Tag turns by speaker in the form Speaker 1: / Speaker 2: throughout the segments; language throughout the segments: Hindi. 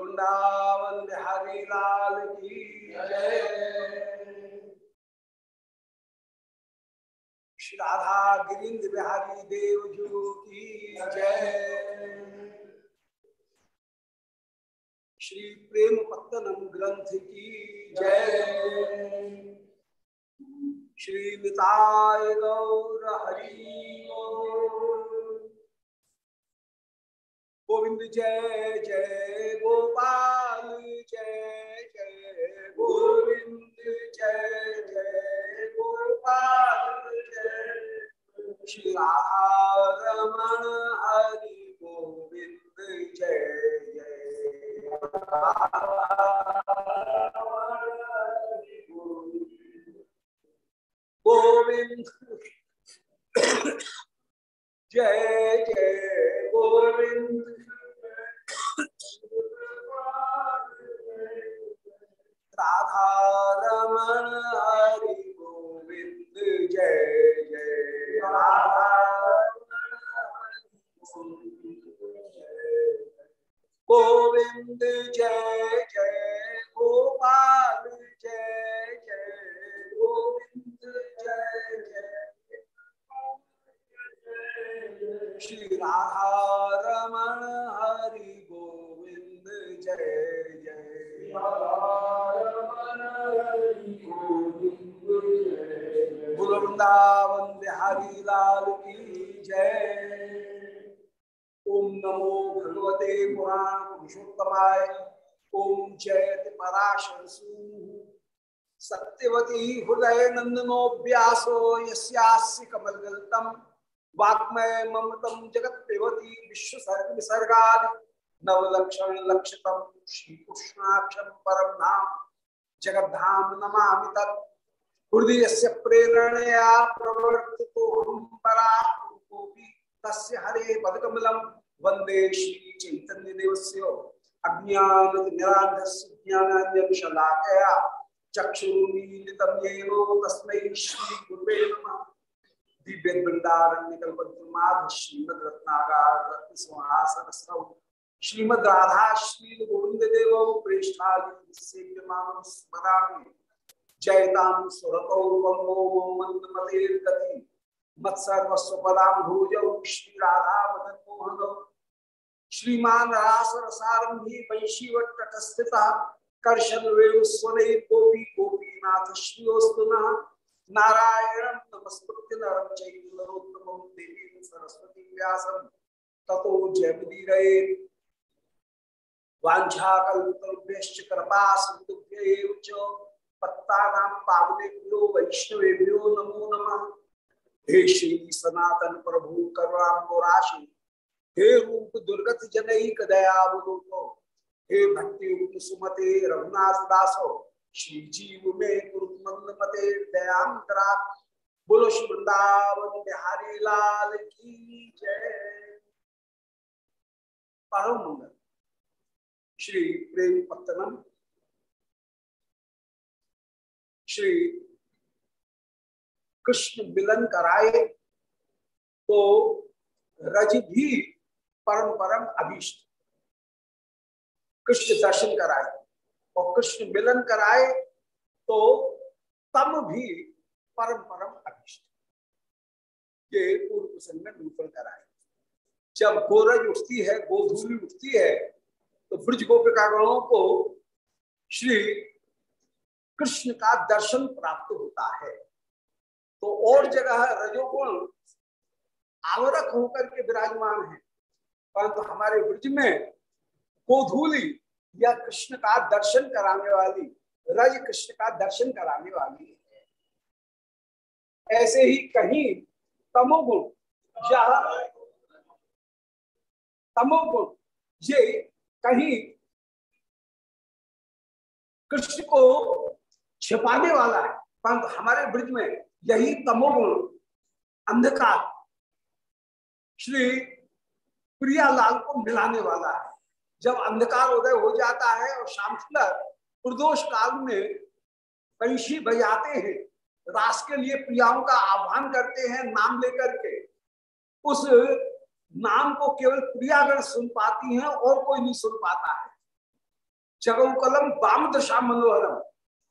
Speaker 1: वृंदावन बिहारी लाल की जय। श्री राधा गिरिंद्र बिहारी देव जू की जय। श्री प्रेम पत्तनम ग्रंथ की जय। श्री निताय गौर हरि गोविंद जय जय गोपाल, जय जय गोविंद, जय जय गोपाल, जय श्री हरि गोविंद, जय जय। गोविंद, जय जय गोविंद राधा हरि गोविंद जय जय राधा गोविंद जय जय गोपाल जय जय गोविंद जय जय श्री राधा रमण हरि गोविंद जय जय वृंदावन बिहारी लाल की जय। ओम नमो भगवते पुराण पुरुषोत्तमाय ओम जयत पराशर सत्यवती हृदय नंदनो व्यासो वाग्मय ममतम जगत विश्व सर्ग विसर्गा नवलक्षण श्री कृष्णाक्षम परम धाम जगत धाम नमा तत् हृदय से प्रेरणया तस्य हरे वंदे श्री चैतन्य देवस्य अज्ञान तस्मै श्री गुरुवे नमः। दिव्य वृंदारण्य कल्पद्रुमाध श्रीमद रत्नागार रत्न सिंहासन श्रीमद राधा श्री गोविंद देव प्रेष्ठाली सेव्यमानं स्मरामि जयतां सुरतौ मंदमते गति मत्सर्वस्वपदां श्री राधा मदन मोहन श्रीमान रास रसारंभी वैशीवट तटस्थिता कर्शन वेणुस्वने गोपी गोपीनाथ श्रीयोस्तुना नारायण नमस्कृत्य नरम चैतन्योत्तमं देवी सरस्वती व्यासं च पत्तानां पावनेभ्यो वैष्णवेभ्यो नमो नमः। हे श्री सनातन प्रभु हे रूप दुर्गत जनैक दयावलोको हे भक्ति सुमते रघुनाथ दासो श्री जीव में गुरुमंद मते दयांतरा बोलो वृंदावन बिहारी लाल की जय। परम मंगल। श्री प्रेम पत्तनम। श्री कृष्ण मिलन कराए तो रज भी परम परम अभीष्ट। कृष्ण दर्शन कराए और कृष्ण मिलन कराए तो तम भी परम परम अभिष्ट। ये पूर्व प्रसंग में निरूपण कराए। जब गोरज उठती है, गोधूली उठती है तो ब्रज गोपिकागणों को श्री कृष्ण का दर्शन प्राप्त होता है। तो और जगह रजोगुण आवरक होकर के विराजमान है। परंतु तो हमारे ब्रज में गोधूली या कृष्ण का दर्शन कराने वाली, रज कृष्ण का दर्शन कराने वाली है। ऐसे ही कहीं तमोगुण या तमोगुण, ये कहीं कृष्ण को छिपाने वाला है। परंतु हमारे ब्रज में यही तमोगुण, अंधकार, श्री प्रियालाल को मिलाने वाला है। जब अंधकार उदय हो जाता है और शाम प्रदोष काल में पंछी बजाते हैं, रास के लिए प्रियाओं का आह्वान करते हैं नाम लेकर के, उस नाम को केवल प्रियागण सुन पाती हैं और कोई नहीं सुन पाता है। जगव कलम वाम दशा मनोहरम,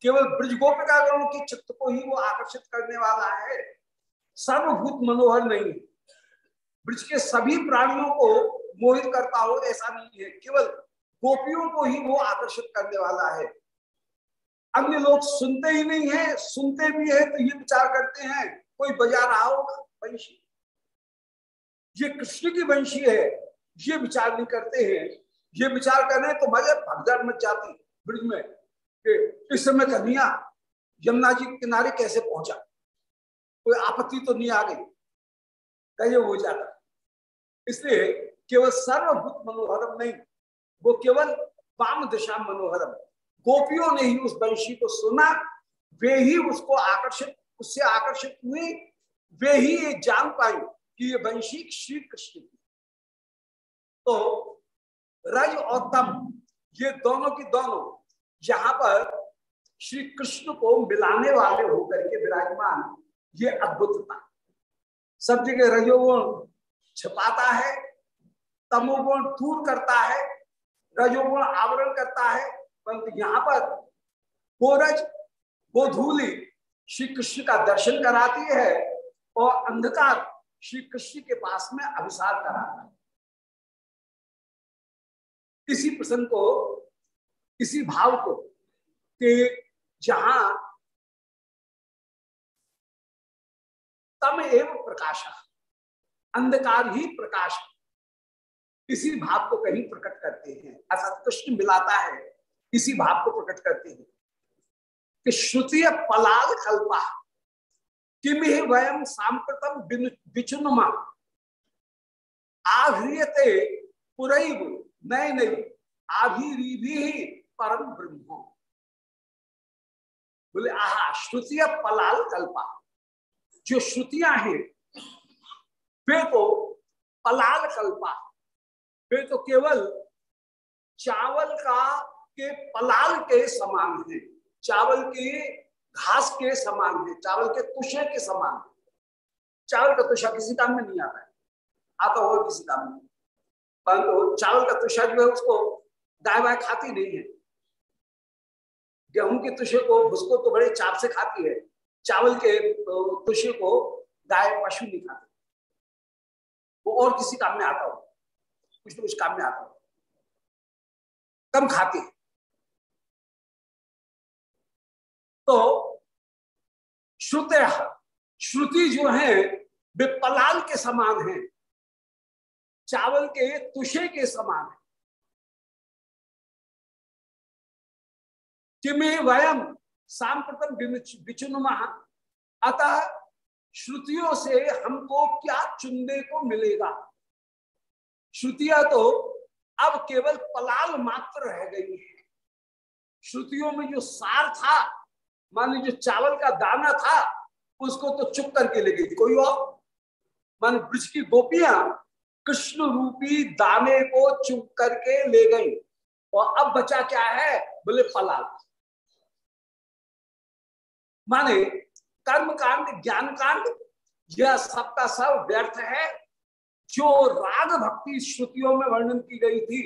Speaker 1: केवल ब्रज गोपिकागणों की चित्त को ही वो आकर्षित करने वाला है। सर्वभूत मनोहर नहीं ब्रज के सभी प्राणियों को मोहित करता हो ऐसा नहीं है। केवल गोपियों को ही वो आकर्षित करने वाला है। अन्य लोग सुनते ही नहीं है, सुनते भी है तो ये विचार करते हैं, कोई बजा रहा होगा? वंशी। ये कृष्ण की वंशी है। ये विचार नहीं करते हैं। ये विचार करने तो मज़े भगदड़ मच जाती। ब्रिज में कि इस समय कन्हैया, यमुना जी किनारे कैसे पहुँचा? कोई आपत्ति तो नहीं आ गई। कहे हो जाता। इसलिए केवल सर्वभूत मनोहरम नहीं, वो केवल वाम दिशा मनोहरम। गोपियों ने ही उस वंशी को सुना, वे ही उसको आकर्षित, उससे आकर्षित हुई वे ही ये जान पाई कि ये वंशी श्री कृष्ण की तो रज और तम ये दोनों की दोनों यहाँ पर श्री कृष्ण को मिलाने वाले होकर के विराजमान, ये अद्भुतता। सब जगह रजोगुण छिपाता है तमोगुण दूर करता है, रजोगुण आवरण करता है, परंतु यहाँ पर गोरज, गोधूली श्री कृष्ण का दर्शन कराती है और अंधकार श्री कृष्ण के पास में अभिसार कराता है। इसी प्रसंग को, इसी भाव को कि जहाँ तम एवं प्रकाश, अंधकार ही प्रकाश इसी भाव को कहीं प्रकट करते हैं। अर्थात कृष्ण मिलाता है। इसी भाव को प्रकट करते हैं। कि श्रुति पलाल कल्पा। किम ही वयम सांप्रतम विचुनमा। आघ्रियते पुरैव नए नई आभी ही परम ब्रह्म। बोले, आहा, श्रुतिया पलाल कल्पा। जो श्रुतियाँ हैं, वे तो पलाल कल्पा। वे तो केवल चावल का के पलाल के समान है, चावल के घास के समान है, चावल के तुषे के समान है। चावल का तुषा किसी काम में नहीं आता है, आता होगा किसी काम में। परंतु चावल का तुषा जो है उसको गाय वाय खाती नहीं है। गेहूँ के तुषे को, भुसको तो बड़े चाप से खाती है, चावल के तुषे को गाय पशु नहीं खाते। वो और किसी काम में आता हो। कुछ तो कुछ काम में आता हो। कम खाती तो श्रुत, श्रुति जो है, वे पलाल के समान है। चावल के, तुषे के समान है। किमे वयम सांप्रतम विचुनुमा अतः श्रुतियों से हमको क्या चुनने को मिलेगा? श्रुतियाँ तो अब केवल पलाल मात्र रह गई है। श्रुतियों में जो सार था, मान लीजिए चावल का दाना था, उसको तो चुप करके ले गई। कोई और? मान ब्रज की गोपियाँ कृष्ण रूपी दाने को चुप करके ले गई। और अब बचा क्या है? बोले पलाल। माने कर्म कांड ज्ञान कांड यह सबका सब व्यर्थ है। जो राग भक्ति श्रुतियों में वर्णन की गई थी,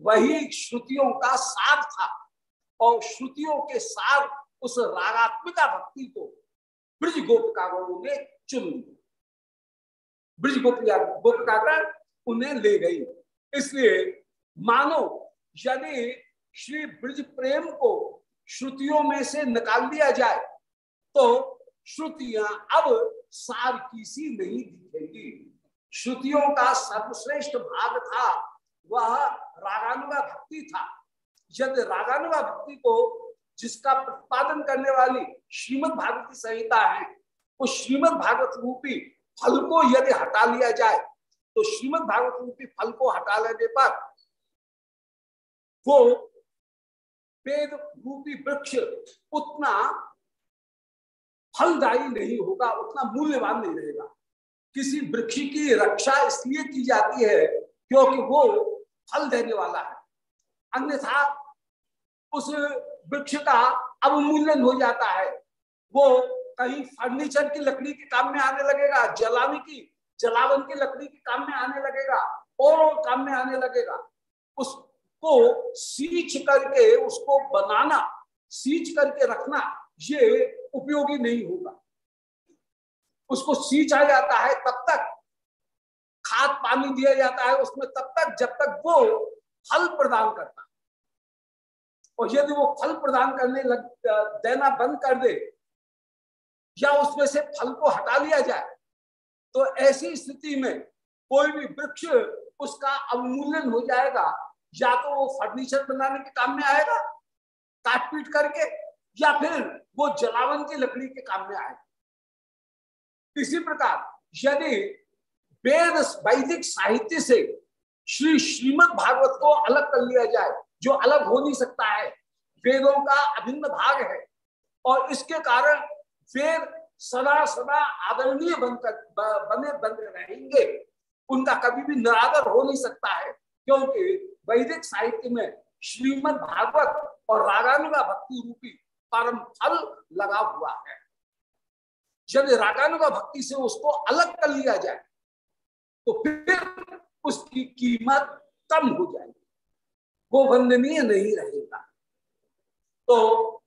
Speaker 1: वही श्रुतियों का सार था। और श्रुतियों के सार उस रागात्मिका भक्ति को ब्रज गोपिकागणों ने चुन लिया। ब्रज गोपिका गोपिकागण उन्हें ले गई। इसलिए मानो यदि श्री ब्रज प्रेम को श्रुतियों में से निकाल दिया जाए तो श्रुतियाँ अब सार की सी नहीं दिखेगी। श्रुतियों का सर्वश्रेष्ठ भाग था। वह रागानुगा भक्ति था। यदि रागानुगा भक्ति को जिसका प्रतिपादन करने वाली श्रीमद भागवती संहिता है, उस श्रीमद भागवत रूपी फल को यदि हटा लिया जाए तो श्रीमद भागवत रूपी फल को हटा लेने पर वो वेद रूपी वृक्ष उतना फलदायी नहीं होगा, उतना मूल्यवान नहीं रहेगा। किसी वृक्ष की रक्षा इसलिए की जाती है क्योंकि वो फल देने वाला है। अन्यथा उस वृक्ष का अवमूल्यन हो जाता है। वो कहीं फर्नीचर की लकड़ी के काम में आने लगेगा, जलाने की, जलावन की लकड़ी के काम में आने लगेगा, और काम में आने लगेगा। उसको सींच करके उसको बनाना, सींच करके रखना, ये उपयोगी नहीं होगा। उसको सींचा जाता है तब तक, खाद पानी दिया जाता है उसमें तब तक जब तक वो फल प्रदान करता है। और यदि वो फल प्रदान करने लग देना बंद कर दे, या उसमें से फल को हटा लिया जाए तो ऐसी स्थिति में कोई भी वृक्ष उसका अवमूल्यन हो जाएगा, या तो वो फर्नीचर बनाने के काम में आएगा काट पीट करके, या फिर वो जलावन की लकड़ी के काम में आएगा। इसी प्रकार यदि वेद वैदिक साहित्य से श्री श्रीमद भागवत को अलग कर लिया जाए, जो अलग हो नहीं सकता है। वेदों का अभिन्न भाग है। और इसके कारण वेद सदा सदा आदरणीय बनकर बने, बन रहेंगे। उनका कभी भी निरादर हो नहीं सकता है, क्योंकि वैदिक साहित्य में श्रीमद भागवत और रागानुगा भक्ति रूपी परम फल लगा हुआ है। यदि रागानुगा भक्ति से उसको अलग कर लिया जाए तो फिर उसकी कीमत कम हो जाएगी। वो वंदनीय नहीं रहेगा। तो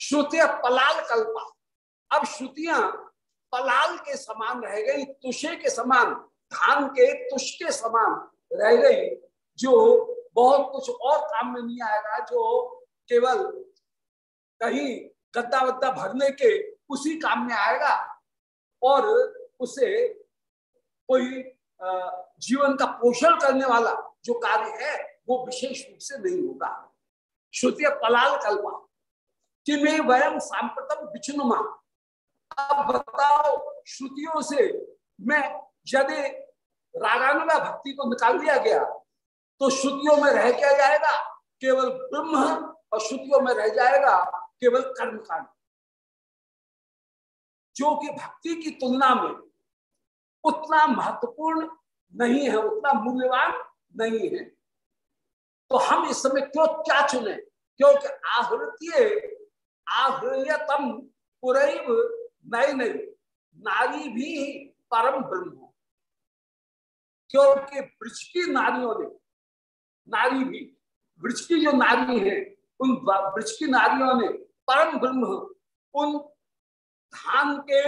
Speaker 1: श्रुतिया पलाल कल्पा। अब श्रुतियाँ पलाल के समान रह गई, तुषे के समान, धान के, तुष के समान रह गई, जो बहुत कुछ और काम में नहीं आएगा, जो केवल कहीं गद्दा वद्दा भरने के उसी काम में आएगा और उसे कोई जीवन का पोषण करने वाला जो कार्य है, वो विशेष रूप से नहीं होगा। श्रुति पलाल कल्पा, कि मैं वयम सांप्रतम विचनुमा अब बताओ श्रुतियों से, मैं यदि रागानुगा भक्ति को निकाल दिया गया तो श्रुतियों में रह क्या जाएगा? केवल ब्रह्म और श्रुतियों में रह जाएगा, केवल कर्मकांड। जो कि भक्ति की तुलना में उतना महत्वपूर्ण नहीं है, उतना मूल्यवान नहीं है। तो हम इस समय क्यों क्या चुने? क्योंकि आहृतीय आहृतम पुरैव नई नई नारी भी परम ब्रह्म क्योंकि वृक्ष की नारियों ने, नारी भी, वृक्ष की जो नारी है, उन वृक्ष की नारियों ने परम ब्रह्म, उन धान के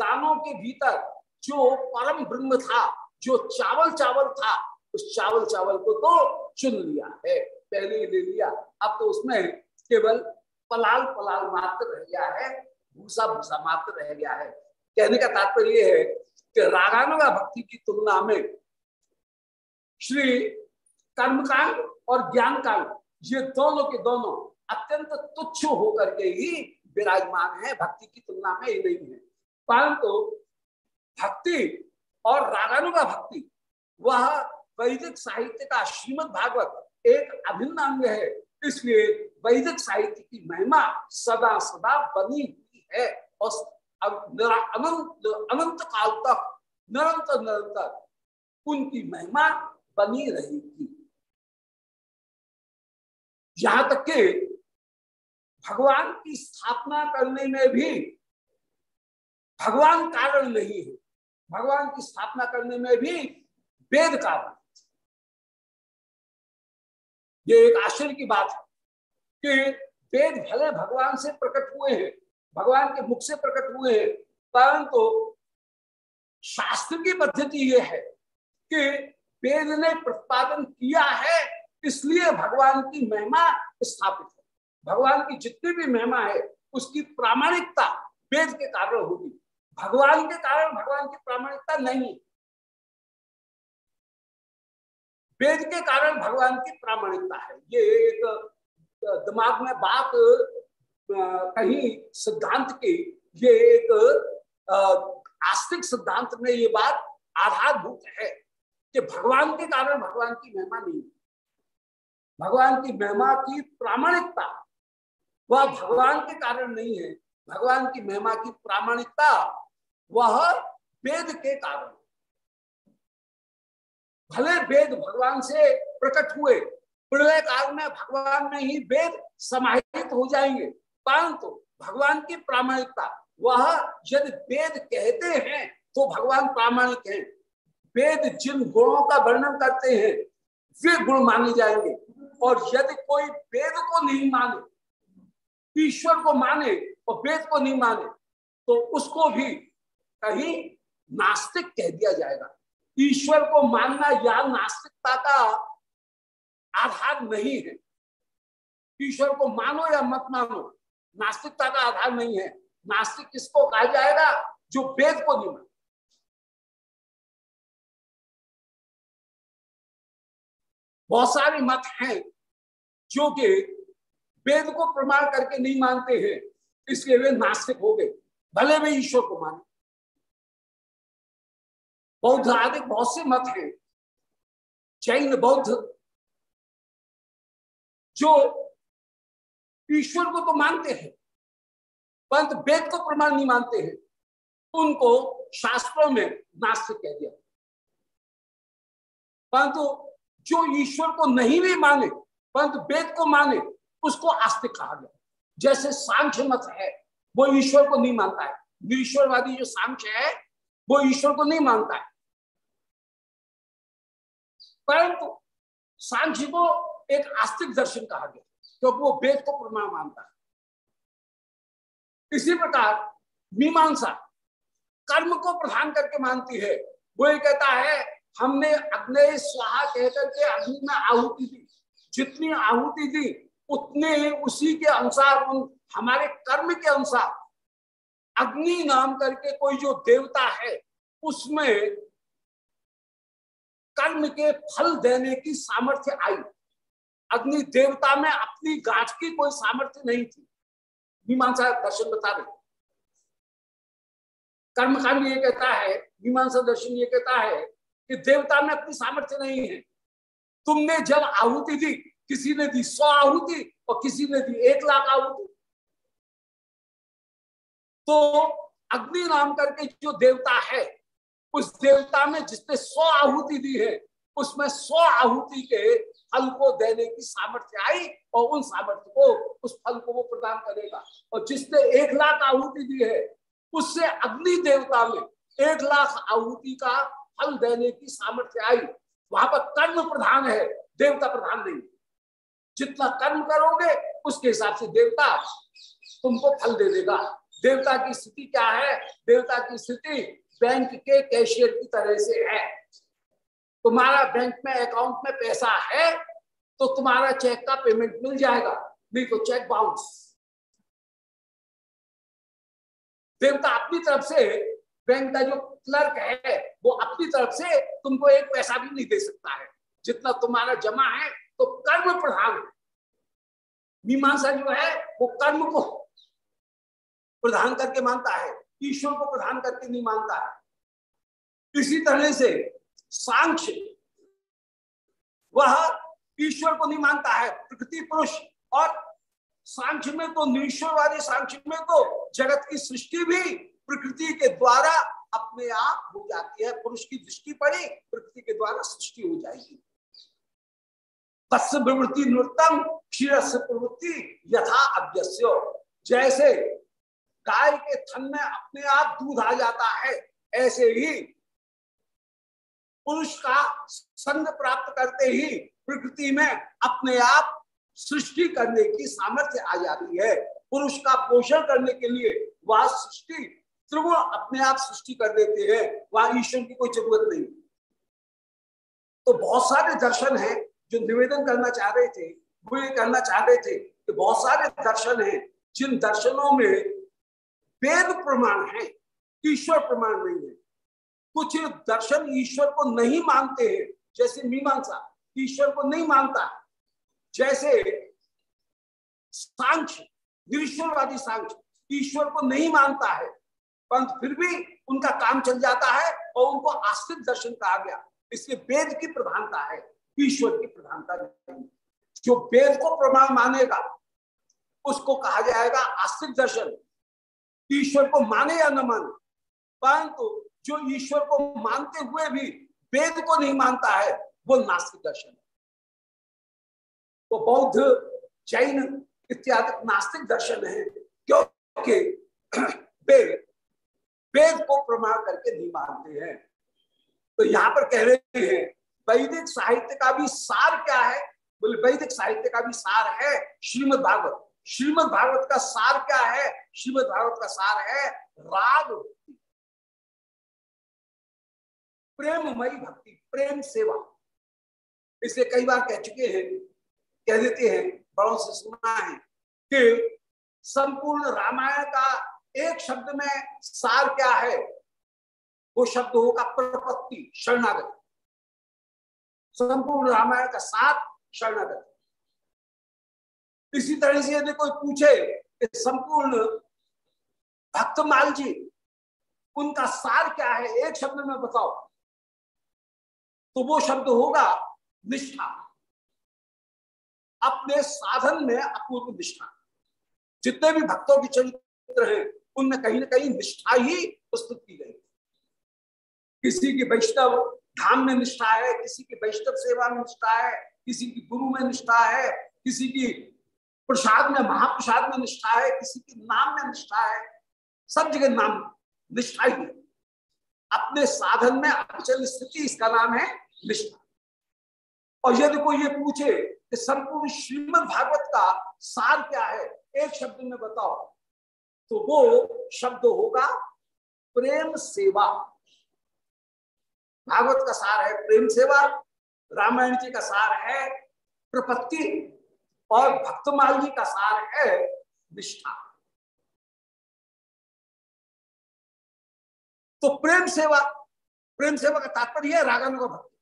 Speaker 1: दानों के भीतर जो परम ब्रह्म था, जो चावल चावल था, उस चावल चावल को तो चुन लिया है, पहले ही ले लिया। अब तो उसमें केवल पलाल पलाल मात्र रह गया है भूसा भूसा मात्र रह गया है। कहने का तात्पर्य है कि रागानुगा भक्ति की तुलना में श्री कर्मकांड और ज्ञान कांड ये दोनों के दोनों अत्यंत तुच्छ होकर के ही विराजमान है, भक्ति की तुलना में ही नहीं है। परंतु भक्ति और रागानुगा भक्ति, वह वैदिक साहित्य का श्रीमद भागवत एक अभिन्न अंग है। इसलिए वैदिक साहित्य की महिमा सदा सदा बनी हुई है और अनंत अनंत काल तक, निरंतर निरंतर उनकी महिमा बनी रहेगी। यहाँ तक के भगवान की स्थापना करने में भी भगवान कारण नहीं है। भगवान की स्थापना करने में भी वेद कारण ये एक आश्चर्य की बात है कि वेद भले भगवान से प्रकट हुए हैं, भगवान के मुख से प्रकट हुए हैं, परंतु तो शास्त्र की पद्धति ये है कि वेद ने प्रतिपादन किया है, इसलिए भगवान की महिमा स्थापित है। भगवान की जितनी भी महिमा है, उसकी प्रामाणिकता वेद के कारण होगी। भगवान के कारण भगवान की प्रामाणिकता नहीं वेद के कारण भगवान की प्रामाणिकता है। ये एक दिमाग में बात कहीं सिद्धांत की, ये एक आस्तिक सिद्धांत में ये बात आधारभूत है कि भगवान के कारण भगवान की महिमा नहीं भगवान की महिमा की प्रामाणिकता वह भगवान के कारण नहीं है। भगवान की महिमा की प्रामाणिकता वह वेद के कारण। भले वेद भगवान से प्रकट हुए, प्रलय काल में भगवान में ही वेद समाहित हो जाएँगे, परंतु भगवान की प्रामाणिकता, वह यदि वेद कहते हैं तो भगवान प्रामाणिक हैं। वेद जिन गुणों का वर्णन करते हैं, वे गुण माने जाएँगे। और यदि कोई वेद को नहीं माने ईश्वर को माने और वेद को नहीं माने तो उसको भी कहीं नास्तिक कह दिया जाएगा। ईश्वर को मानना या नास्तिकता का आधार नहीं है। ईश्वर को मानो या मत मानो, नास्तिकता का आधार नहीं है। नास्तिक किसको कहा जाएगा? जो वेद को नहीं माने। बहुत सारे मत हैं जो कि वेद को प्रमाण करके नहीं मानते हैं, इसलिए वे नास्तिक हो गए। भले वे ईश्वर को माने। बौद्ध आदि बहुत से मत हैं, जैन, बौद्ध, जो ईश्वर को तो मानते हैं, परंतु वेद को प्रमाण नहीं मानते हैं, उनको शास्त्रों में नास्तिक कह दिया। परंतु जो ईश्वर को नहीं भी माने, परंतु वेद को माने उसको आस्तिक कहा गया। जैसे सांख्य मत है, वो ईश्वर को नहीं मानता है। निरीश्वरवादी जो सांख्य है, वो ईश्वर को नहीं मानता है। परंतु सांख्य को एक आस्तिक दर्शन कहा गया, क्योंकि तो वो वेद को प्रमाण मानता है। इसी प्रकार मीमांसा, कर्म को प्रधान करके मानती है। वो ये कहता है, हमने अग्नि स्वाहा कहकर के अग्नि में आहुति दी। जितनी आहुति दी उतने उसी के अनुसार, उन हमारे कर्म के अनुसार, अग्नि नाम करके कोई जो देवता है, उसमें कर्म के फल देने की सामर्थ्य आई। अग्नि देवता में अपनी गांठ की कोई सामर्थ्य नहीं थी। मीमांसा दर्शन बता रहे कर्मकांड ये कहता है, मीमांसा दर्शन ये कहता है कि देवता में अपनी सामर्थ्य नहीं है। तुमने जब आहुति दी किसी ने दी सौ आहुति और किसी ने दी एक लाख आहुति। तो अग्नि नाम करके जो देवता है, उस देवता में जिसने सौ आहुति दी है, उसमें सौ आहुति के फल को देने की सामर्थ्य आई और उन सामर्थ्य को उस फल को वो प्रदान करेगा। और जिसने एक लाख आहुति दी है, उससे अग्नि देवता में एक लाख आहुति का फल देने की सामर्थ्य आई। वहाँ पर कर्म प्रधान है, देवता प्रधान नहीं जितना कर्म करोगे, उसके हिसाब से देवता तुमको फल दे देगा। देवता की स्थिति क्या है? देवता की स्थिति बैंक के कैशियर की तरह से है। तुम्हारा बैंक में, अकाउंट में पैसा है तो तुम्हारा चेक का पेमेंट मिल जाएगा, नहीं तो चेक बाउंस। देवता अपनी तरफ़ से, बैंक का जो क्लर्क है, वो अपनी तरफ़ से तुमको एक पैसा भी नहीं दे सकता है। जितना तुम्हारा जमा है तो कर्म प्रधान मीमांसा जो है, वो कर्म को प्रधान करके मानता है, ईश्वर को प्रधान करके नहीं मानता है। इसी तरह से सांख्य, वह ईश्वर को नहीं मानता है, प्रकृति पुरुष, और सांख्य में तो निश्वरवादी सांख्य में तो जगत की सृष्टि भी प्रकृति के द्वारा अपने आप हो जाती है। पुरुष की दृष्टि पड़ी, प्रकृति के द्वारा सृष्टि हो जाएगी। तत्स प्रवृत्ति नृतम से प्रवृत्ति यथा अभ्यस्य। जैसे गाय के थन में अपने आप दूध आ जाता है, ऐसे ही पुरुष का संग प्राप्त करते ही प्रकृति में अपने आप सृष्टि करने की सामर्थ्य आ जाती है। पुरुष का पोषण करने के लिए वह सृष्टि, त्रिगुण अपने आप सृष्टि कर देते हैं, वहाँ ईश्वर की कोई ज़रूरत नहीं। तो बहुत सारे दर्शन हैं जो निवेदन करना चाह रहे थे, वो ये करना चाह रहे थे कि बहुत सारे दर्शन हैं, जिन दर्शनों में वेद प्रमाण है, ईश्वर प्रमाण नहीं है। कुछ दर्शन ईश्वर को नहीं मानते हैं, जैसे मीमांसा, ईश्वर को नहीं मानता। जैसे सांख्य निरीश्वरवादी सांख्य, ईश्वर को नहीं मानता है, परंतु फिर भी उनका काम चल जाता है और उनको आस्तिक दर्शन कहा गया। इसलिए वेद की प्रधानता है। ईश्वर की प्रधानता नहीं जो वेद को प्रमाण मानेगा, उसको कहा जाएगा आस्तिक दर्शन। ईश्वर को माने या न माने, परंतु जो ईश्वर को मानते हुए भी वेद को नहीं मानता है, वो नास्तिक दर्शन तो बौद्ध, जैन इत्यादि नास्तिक दर्शन है, क्योंकि वेद वेद को प्रमाण करके नहीं मानते हैं। तो यहाँ पर कह रहे हैं वैदिक साहित्य का भी सार क्या है? बोले, वैदिक साहित्य का भी सार है श्रीमद भागवत। श्रीमद भागवत का सार क्या है? श्रीमद भागवत का सार है राग भक्ति। प्रेममयी भक्ति, प्रेम सेवा। इसलिए कई बार कह चुके हैं, कह देते हैं, बड़ों से सुना है कि संपूर्ण रामायण का एक शब्द में सार क्या है? वो शब्द होगा प्रपत्ति शरणागति। संपूर्ण रामायण का साथ शरणागत। इसी तरह से यदि कोई पूछे कि संपूर्ण भक्तमाल जी उनका सार क्या है? एक शब्द में बताओ। तो वो शब्द होगा निष्ठा। अपने साधन में अपूर्व निष्ठा। जितने भी भक्तों के चरित्र हैं, उनमें कहीं ना कहीं निष्ठा ही प्रस्तुत की गई। किसी की वैष्णव धाम में निष्ठा है, किसी की वैष्णव सेवा में निष्ठा है, किसी की गुरु में निष्ठा है, किसी की प्रसाद में, महाप्रसाद में निष्ठा है, किसी के नाम में निष्ठा है, सब जगह नाम निष्ठा ही अपने साधन में अचल स्थिति इसका नाम है निष्ठा। और यदि कोई ये पूछे कि संपूर्ण श्रीमद भागवत का सार क्या है, एक शब्द में बताओ तो वो शब्द होगा, प्रेम सेवा। भागवत का सार है, प्रेम सेवा, रामायण जी का सार है, प्रपत्ति और भक्तमाल जी का सार है, निष्ठा। तो प्रेम सेवा प्रेम सेवा का तात्पर्य है रागानुगा भक्ति।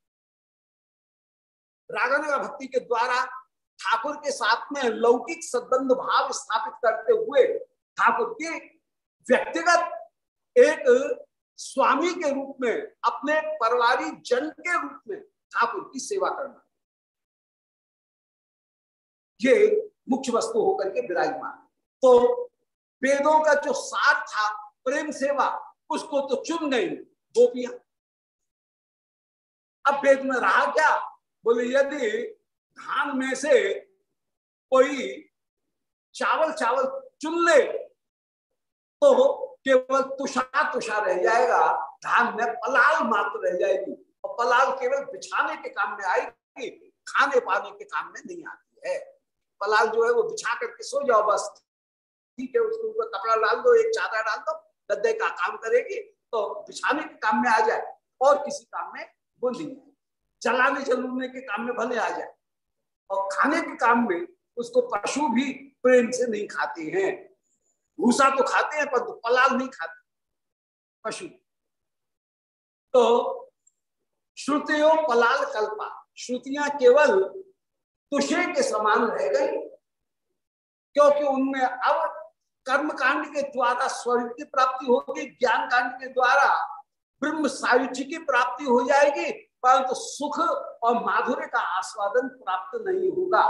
Speaker 1: रागानुगा भक्ति के द्वारा ठाकुर के साथ में लौकिक सद्बंध भाव स्थापित करते हुए ठाकुर के व्यक्तिगत एक स्वामी के रूप में, अपने परिवारी जन के रूप में ठाकुर की सेवा करना। ये मुख्य वस्तु होकर के विराजमान तो वेदों का जो सार था, प्रेम सेवा, उसको तो चुन गई गोपियाँ। अब वेद में रहा क्या? बोले, यदि धान में से कोई चावल चावल चुन ले तो केवल तुषार तुषार रह जाएगा, धान में पलाल मात्र रह जाएगी। और पलाल केवल बिछाने के काम में आएगी, खाने पाने के काम में नहीं आती है। पलाल जो है वो बिछा करके सो जाओ बस। ठीक है, उसके ऊपर कपड़ा डाल दो, एक चादर डाल दो, गद्दे का काम करेगी तो बिछाने के काम में आ जाए। और किसी काम में वो नहीं आए चलाने चलने के काम में भले आ जाए। और खाने के काम में उसको पशु भी प्रेम से नहीं खाते हैं। भूसा तो खाते हैं, पर पलाल नहीं खाते। पशु। तो श्रुतियों पलाल कल्पा। श्रुतियाँ केवल तुषे के समान रह गई, क्योंकि उनमें अब कर्म कांड के द्वारा स्वर्ग की प्राप्ति होगी ज्ञान कांड के द्वारा ब्रह्म सायुज्य की प्राप्ति हो जाएगी, परंतु तो सुख और माधुर्य का आस्वादन प्राप्त नहीं होगा।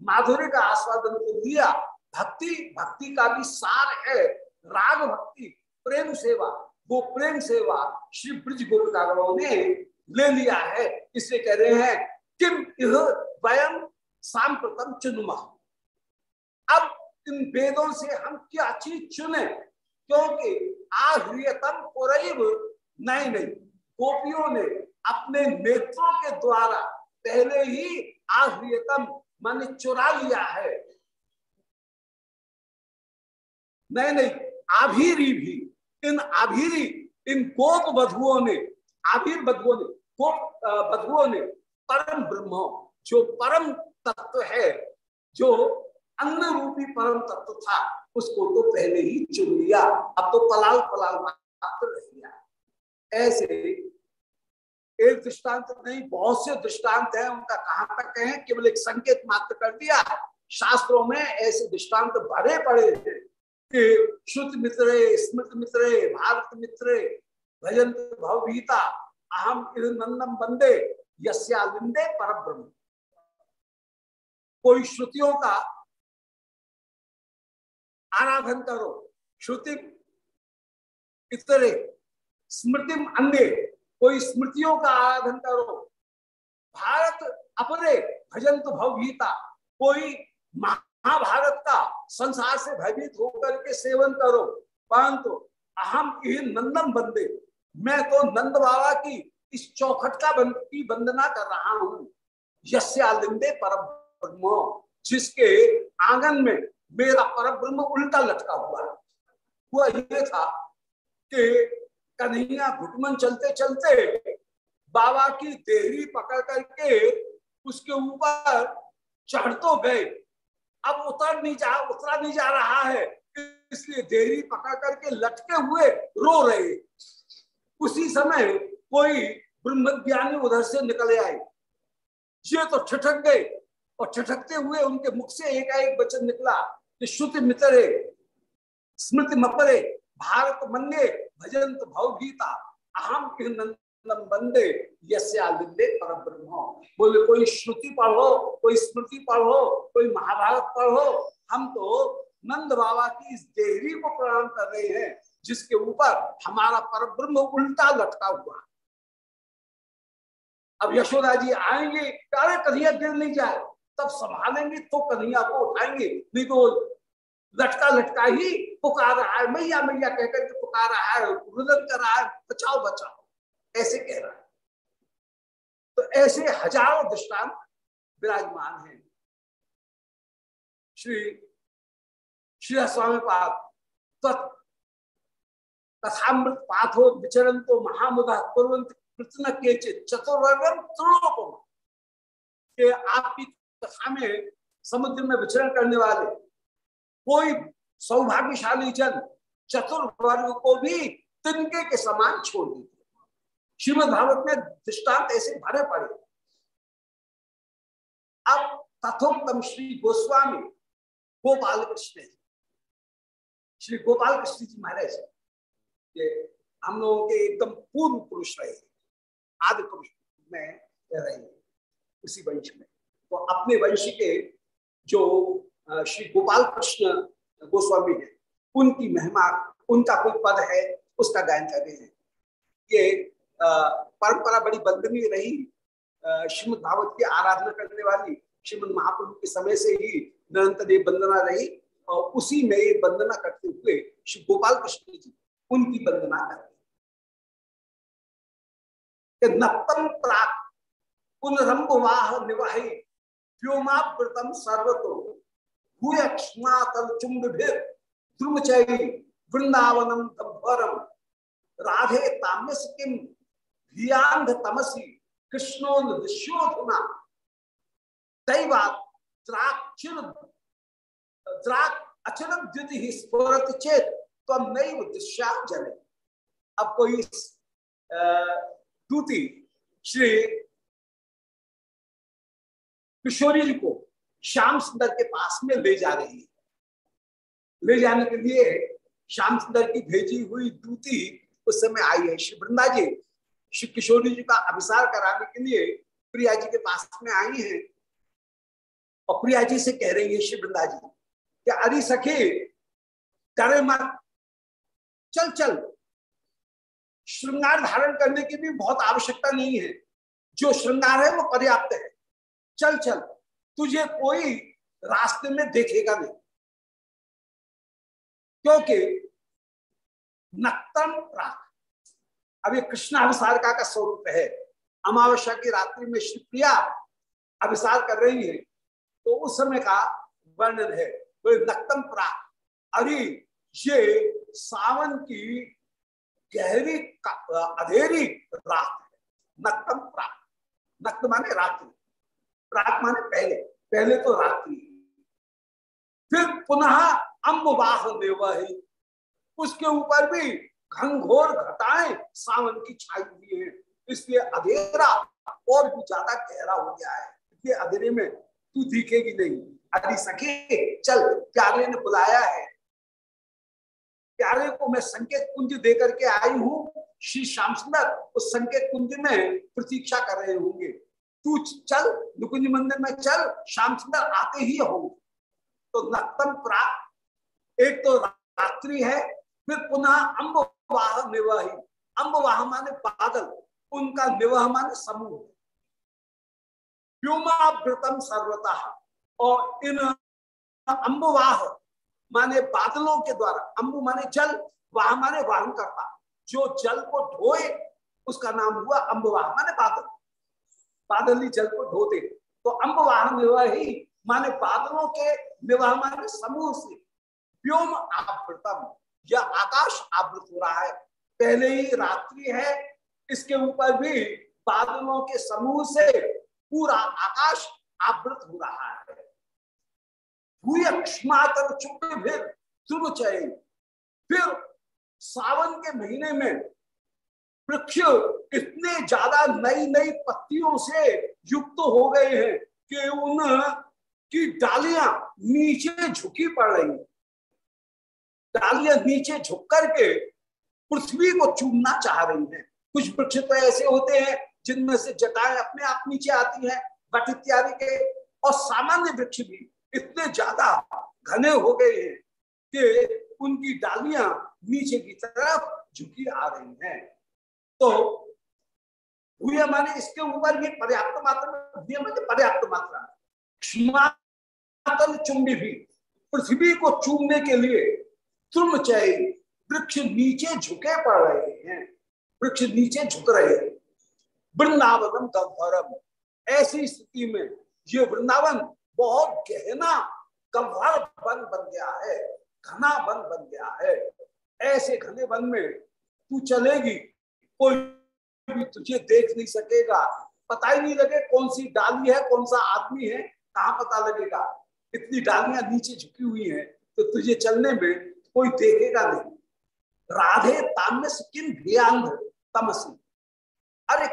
Speaker 1: माधुर्य का आस्वादन को लिया भक्ति भक्ति का भी सार है। राग भक्ति, प्रेम सेवा। वो प्रेम सेवा श्री ब्रज गोपिकागणों ने ले लिया है। इसलिए कह रहे हैं, किम यह वयम सांप्रतम चुनुमा अब इन वेदों से हम क्या चीज़ चुने? क्योंकि आहृतम पुरैव नहीं नहीं गोपियों ने अपने नेत्रों के द्वारा पहले ही आहृतम मान चुरा लिया है। नहीं नहीं, आभीरी भी, इन आभीरी, इन गोप बधुओं ने, आभीर बधुओं ने, कोप बधुओं ने परम ब्रह्म जो परम तत्व है, जो अन्न रूपी परम तत्व था, उसको तो पहले ही चुन लिया। अब तो पलाल पलाल मात्र रह गया। ऐसे एक दृष्टांत नहीं, बहुत से दृष्टांत हैं, उनका कहाँ तक है केवल एक संकेत मात्र कर दिया। शास्त्रों में ऐसे दृष्टांत भरे पड़े हैं। श्रुत मित्रे, स्मृत मित्रे, भारत मित्रे भजन भवभीता अहम नंदम बंदे यस्यालिंदे पर ब्रह्म कोई श्रुतियों का आराधन करो। श्रुति इतरे, स्मृतिम अन्य, कोई स्मृतियों का आराधन करो। भारत अपने भजन तो भवभीता, कोई महाभारत का संसार से भयभीत होकर के सेवन करो। परंतु अहम इन नंदम बंदे मैं तो नंद बाबा की इस चौखट का बंद की वंदना कर रहा हूँ। यस्यालिंदे पर ब्रह्म जिसके आँगन में मेरा पर ब्रह्म उल्टा लटका हुआ हुआ ये था कि कन्हैया घुटमन चलते चलते बाबा की देहरी पकड़ करके उसके ऊपर चढ़ तो गए। अब उतर नहीं जा, उतरा नहीं जा रहा है। इसलिए देहरी पकड़ करके लटके हुए रो रहे। उसी समय कोई ब्रह्म ज्ञानी उधर से निकले आए। ये तो ठिठक गए और ठिठकते हुए उनके मुख से एक एक वचन निकला कि श्रुति मितरे, स्मृति मपरे, भारत मंदे भजन भवगीता अहम नंदन बंदे यस्यालिंदे पर ब्रह्म बोले, कोई श्रुति पढ़ो, कोई स्मृति पढ़ो, कोई महाभारत पढ़ो, हम तो नंद बाबा की इस देहरी को प्रणाम कर रहे हैं, जिसके ऊपर हमारा पर ब्रह्म उल्टा लटका हुआ अब यशोदा जी आएँगे, अरे, कन्हैया गिर नहीं जाए। तब संभालेंगे तो कन्हैया को उठाएँगे। नहीं तो लटका लटका ही पुकार रहा है, मैया मैया, कहकर के पुकार रहा है, रुदन कर रहा है, बचाओ बचाओ। ऐसे कह रहा है। तो ऐसे हज़ारों दृष्टांत विराजमान है। श्री श्री स्वामी पाप पाद कथामृत पाथो विचरण तो महामुदा कुरंत कृष्ण के चतुर्वर्गम त्रिलोपम के आपकी कथा में समुद्र में विचरण करने वाले कोई सौभाग्यशाली जन चतुर्वर्ग को भी तिनके के समान छोड़ देते श्रीमद भागवत में दृष्टांत ऐसे भरे पड़े। अब तथोक्तम श्री गोस्वामी गोपाल कृष्ण श्री गोपाल कृष्ण जी महाराज, ये हम लोगों के एकदम पूर्व पुरुष रहे। आदि पुरुष में रहे उसी वंश में। तो अपने वंश के जो श्री गोपाल कृष्ण गोस्वामी है, उनकी महिमा, उनका कोई पद है, उसका गायन कर रहे हैं। परंपरा बड़ी बंदनीय रही श्रीमद भागवत की आराधना करने वाली, श्रीमद महाप्रभु के समय से ही निरंतर ये वंदना रही, और उसी में ये वंदना करते हुए श्री गोपाल कृष्ण जी उनकी वंदना करते निवाही, व्योमावृतम सर्वतो चुंबिर ध्रुमचयी वृंदावनम राधे ताम्यस किम? धियांध तमसी, कृष्णोन दृश्योधुना दैवात द्राक्षिर चेत तो दृश्या जले अब कोई दूती, श्री किशोरी जी को श्याम सुंदर के पास में ले जा रही है। ले जाने के लिए श्याम सुंदर की भेजी हुई दूती उस समय आई है। श्री वृंदा जी श्री किशोरी जी का अभिसार कराने के लिए प्रिया जी के पास में आई हैं। और प्रिया जी से कह रही है श्री वृंदा जी कि अरे सखे, डरे मत। चल चल। श्रृंगार धारण करने की भी बहुत आवश्यकता नहीं है। जो श्रृंगार है, वो पर्याप्त है। चल चल। तुझे कोई रास्ते में देखेगा नहीं। क्योंकि नक्तम प्राक अब ये कृष्ण अभिसारिका का स्वरूप है। अमावस्या की रात्रि में श्री प्रिया अभिसार कर रही है तो उस समय का वर्णन है। तो नक्तम प्राक अरे, ये सावन की गहरी अधेरी रात है। नक्तम प्राक नक्त माने रात्रि। प्राक माने पहले। पहले तो रात्रि। फिर पुनः अम्बवाह देवही। उसके ऊपर भी घनघोर घटाएँ, सावन की छाई हुई है। इसलिए अधेरा और भी ज़्यादा गहरा हो गया है। इसलिए अधेरे में तू दिखेगी नहीं। अरे सके चल, प्यारे ने बुलाया है। प्यारे को मैं संकेत कुंज देकर के आई हूँ। श्री श्याम सुंदर उस संकेत कुंज में प्रतीक्षा कर रहे होंगे। तू चल, नुकुंज मंदिर में चल, श्याम सुंदर आते ही होंगे तो नक्तम प्राप्त। एक तो रात्रि है, फिर पुनः अम्ब वाह निवाही अम्ब वाह माने बादल, उनका निवाह माने समूह। व्योमावृतम सर्वता। और इन अम्बवाह माने बादलों के द्वारा अंबु माने जल वाह माने वाहन करता जो जल को ढोए, उसका नाम हुआ अम्बवाह माने बादल। बादली जल को ढोते। तो अम्बवाह विवाह ही माने बादलों के विवाह माने समूह से। व्योम आवृतम यह आकाश आवृत हो रहा है। पहले ही रात्रि है, इसके ऊपर भी बादलों के समूह से पूरा आकाश आवृत हो रहा है। फिर फिर सावन के महीने में वृक्ष इतने ज़्यादा नई नई पत्तियों से युक्त तो हो गए हैं कि उन की डालियाँ नीचे झुकी पड़ रही डालियाँ नीचे झुक करके पृथ्वी को चूमना चाह रही हैं। कुछ वृक्ष तो ऐसे होते हैं जिनमें से जटाएँ अपने आप नीचे आती हैं बट इत्यादि के। और सामान्य वृक्ष भी इतने ज़्यादा घने हो गए हैं कि उनकी डालियाँ नीचे की तरफ़ झुकी आ रही हैं। तो भूया माने इसके ऊपर भी पर्याप्त मात्रा में पर्याप्त मात्रा क्षमातल चुंबी भी पृथ्वी को चूमने के लिए तुम चाहिए वृक्ष नीचे झुके पड़ रहे हैं, वृक्ष नीचे झुक रहे हैं। वृंदावनम गंभरम ऐसी स्थिति में ये वृंदावन बहुत गहना गंभर वन बन गया है, घना वन बन गया है। ऐसे घने वन में तू चलेगी, कोई भी तुझे देख नहीं सकेगा। पता ही नहीं लगे कौन सी डाली है, कौन सा आदमी है, कहाँ पता लगेगा। इतनी डालियाँ नीचे झुकी हुई हैं तो तुझे चलने में कोई देखेगा नहीं। राधे ताम्य किन भियांध तमसी। अरे,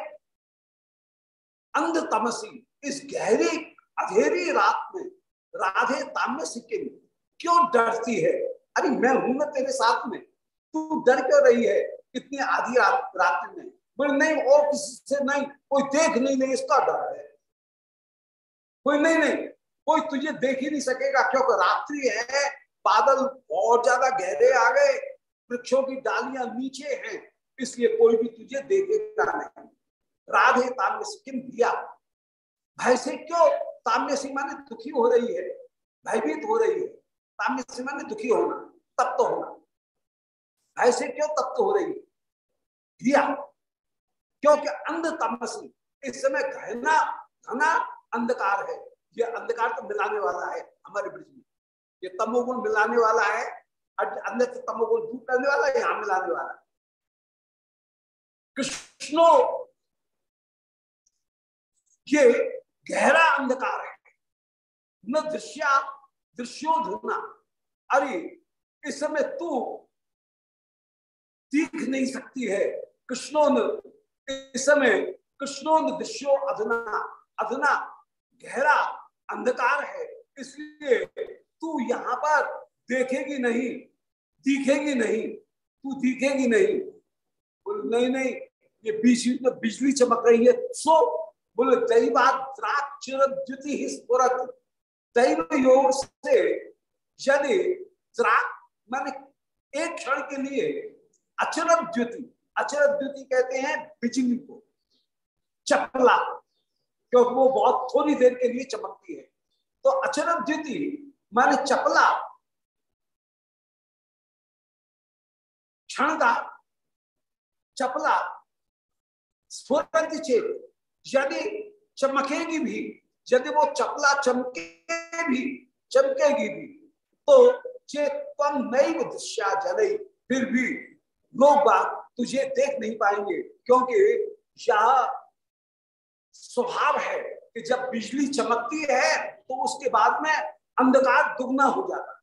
Speaker 1: अंध तमसी, इस गहरी, अधेरी रात में राधे ताम्य सिक्किम क्यों डरती है? अरे, मैं हूँ ना तेरे साथ में। तू डर क्यों रही है? इतनी आधी रात रात में। बोले, नहीं, और किसी से नहीं, कोई देख नहीं नहीं, इसका डर है। कोई नहीं नहीं, कोई तुझे देख ही नहीं सकेगा, क्योंकि रात्रि है बादल बहुत ज़्यादा गहरे आ गए, वृक्षों की डालियाँ नीचे हैं, इसलिए कोई भी तुझे देखेगा नहीं। राधे ताम्य किम दिया? भय से क्यों? ताम्य सीमा ने दुखी हो रही है, भयभीत हो रही है। ताम्य सीमा ने दुखी होना, तप्त तो होना। भय से क्यों तप्त तो हो रही है? दिया। क्योंकि अंध तमसी, इस समय घना घना अंधकार है। ये अंधकार तो मिलाने वाला है हमारे ब्रिज में। ये तमोगुण मिलाने वाला है अन्य तमोगुण दूर करने वाला है, यहाँ मिलाने वाला है। कृष्णो, ये गहरा अंधकार है। न दृश्या, दृश्यो धुना। अरे, इस समय तू दिख नहीं सकती है, कृष्णोन। इस समय कृष्णोन दृश्यो अधना। अधना, गहरा अंधकार है, इसलिए तू यहाँ पर देखेगी नहीं, दिखेगी नहीं, तू दिखेगी नहीं। बोले, नहीं नहीं, ये बीच में बिजली चमक रही है, सो। बोले दैवात द्युति ही स्फुरत। दैव योग से यदि द्राक माने एक क्षण के लिए अचरत द्युति अचरत द्युति कहते हैं बिजली को, चपला, क्योंकि वो बहुत थोड़ी देर के लिए चमकती है। तो अचरत द्युति माने चपला। क्षण चपला। स्फुरत चेत यदि चमकेगी भी, यदि वो चपला चमके भी, चमकेगी भी तो चेतम नई दृश्या जले, फिर भी लोग बात तुझे देख नहीं पाएँगे, क्योंकि यह स्वभाव है कि जब बिजली चमकती है तो उसके बाद में अंधकार दुगना हो जाता है।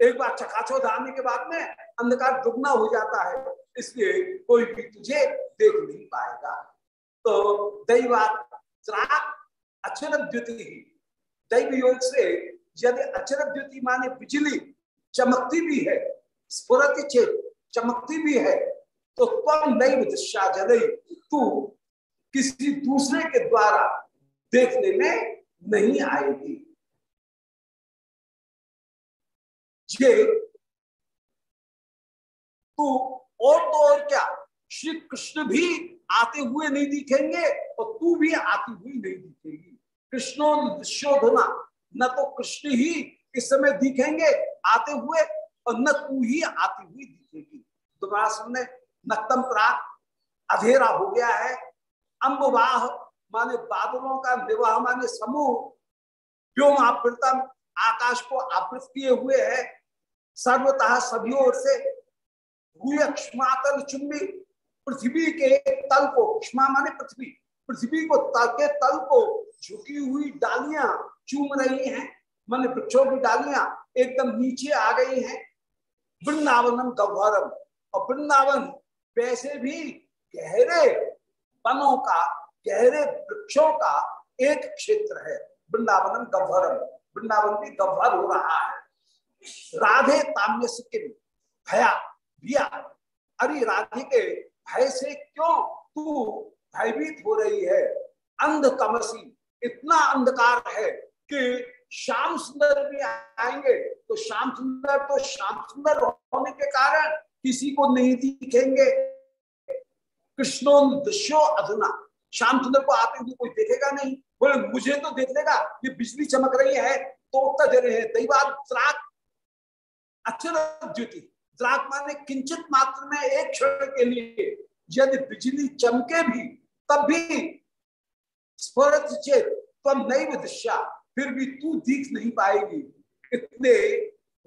Speaker 1: एक बार चकाचौध आने के बाद में अंधकार दुगना हो जाता है, इसलिए कोई भी तुझे देख नहीं पाएगा। तो दैवात अक्षर द्युति। दैव योग से यदि अक्षर द्युति माने बिजली, चमकती भी है चेत, चमकती भी है तो तम नई दिशा जलई तू किसी दूसरे के द्वारा देखने में नहीं आएगी। ये तू और तो और क्या? श्री कृष्ण भी आते हुए नहीं दिखेंगे और तू भी आती हुई नहीं दिखेगी। कृष्णो शोधना, न तो कृष्ण ही इस समय दिखेंगे आते हुए और न तू ही आती हुई दिखेगी। दोबारा सुनने नक्तम प्राक अधेरा हो गया है। अम्बवाह माने बादलों का विवाह माने समूह व्योम आवृतम आकाश को आवृत किए हुए है। सर्वतः सभी ओर से क्षमातल चुंबी, पृथ्वी के तल को, क्षमा माने पृथ्वी पृथ्वी को तल के तल को झुकी हुई डालियाँ चूम रही हैं, माने वृक्षों की डालियाँ एकदम नीचे आ गई हैं। वृंदावनम गौरम और वृंदावन वैसे भी गहरे वनों का, गहरे वृक्षों का एक क्षेत्र है। वृंदावन गभ्वरम वृंदावन भी गभ्वर हो रहा है। राधे ताम्य सिक्किम भया भिया अरे राधे के भय से क्यों तू भयभीत हो रही है? अंध तमसी इतना अंधकार है कि श्याम सुंदर भी आएँगे तो श्याम सुंदर तो श्याम सुंदर होने के कारण किसी को नहीं दिखेंगे। कृष्णो दृश्यो अधुना। श्याम सुंदर को आते हुए कोई देखेगा नहीं? बोले, मुझे तो देख लेगा, ये बिजली चमक रही है तो उत्तर दे रहे हैं दैवाद अक्षर ज्योति त्राक माने किंचित मात्र में एक क्षण के लिए यदि बिजली चमके भी, तब भी स्फुरत चेत तम नई दिशा फिर भी तू दिख नहीं पाएगी। इतने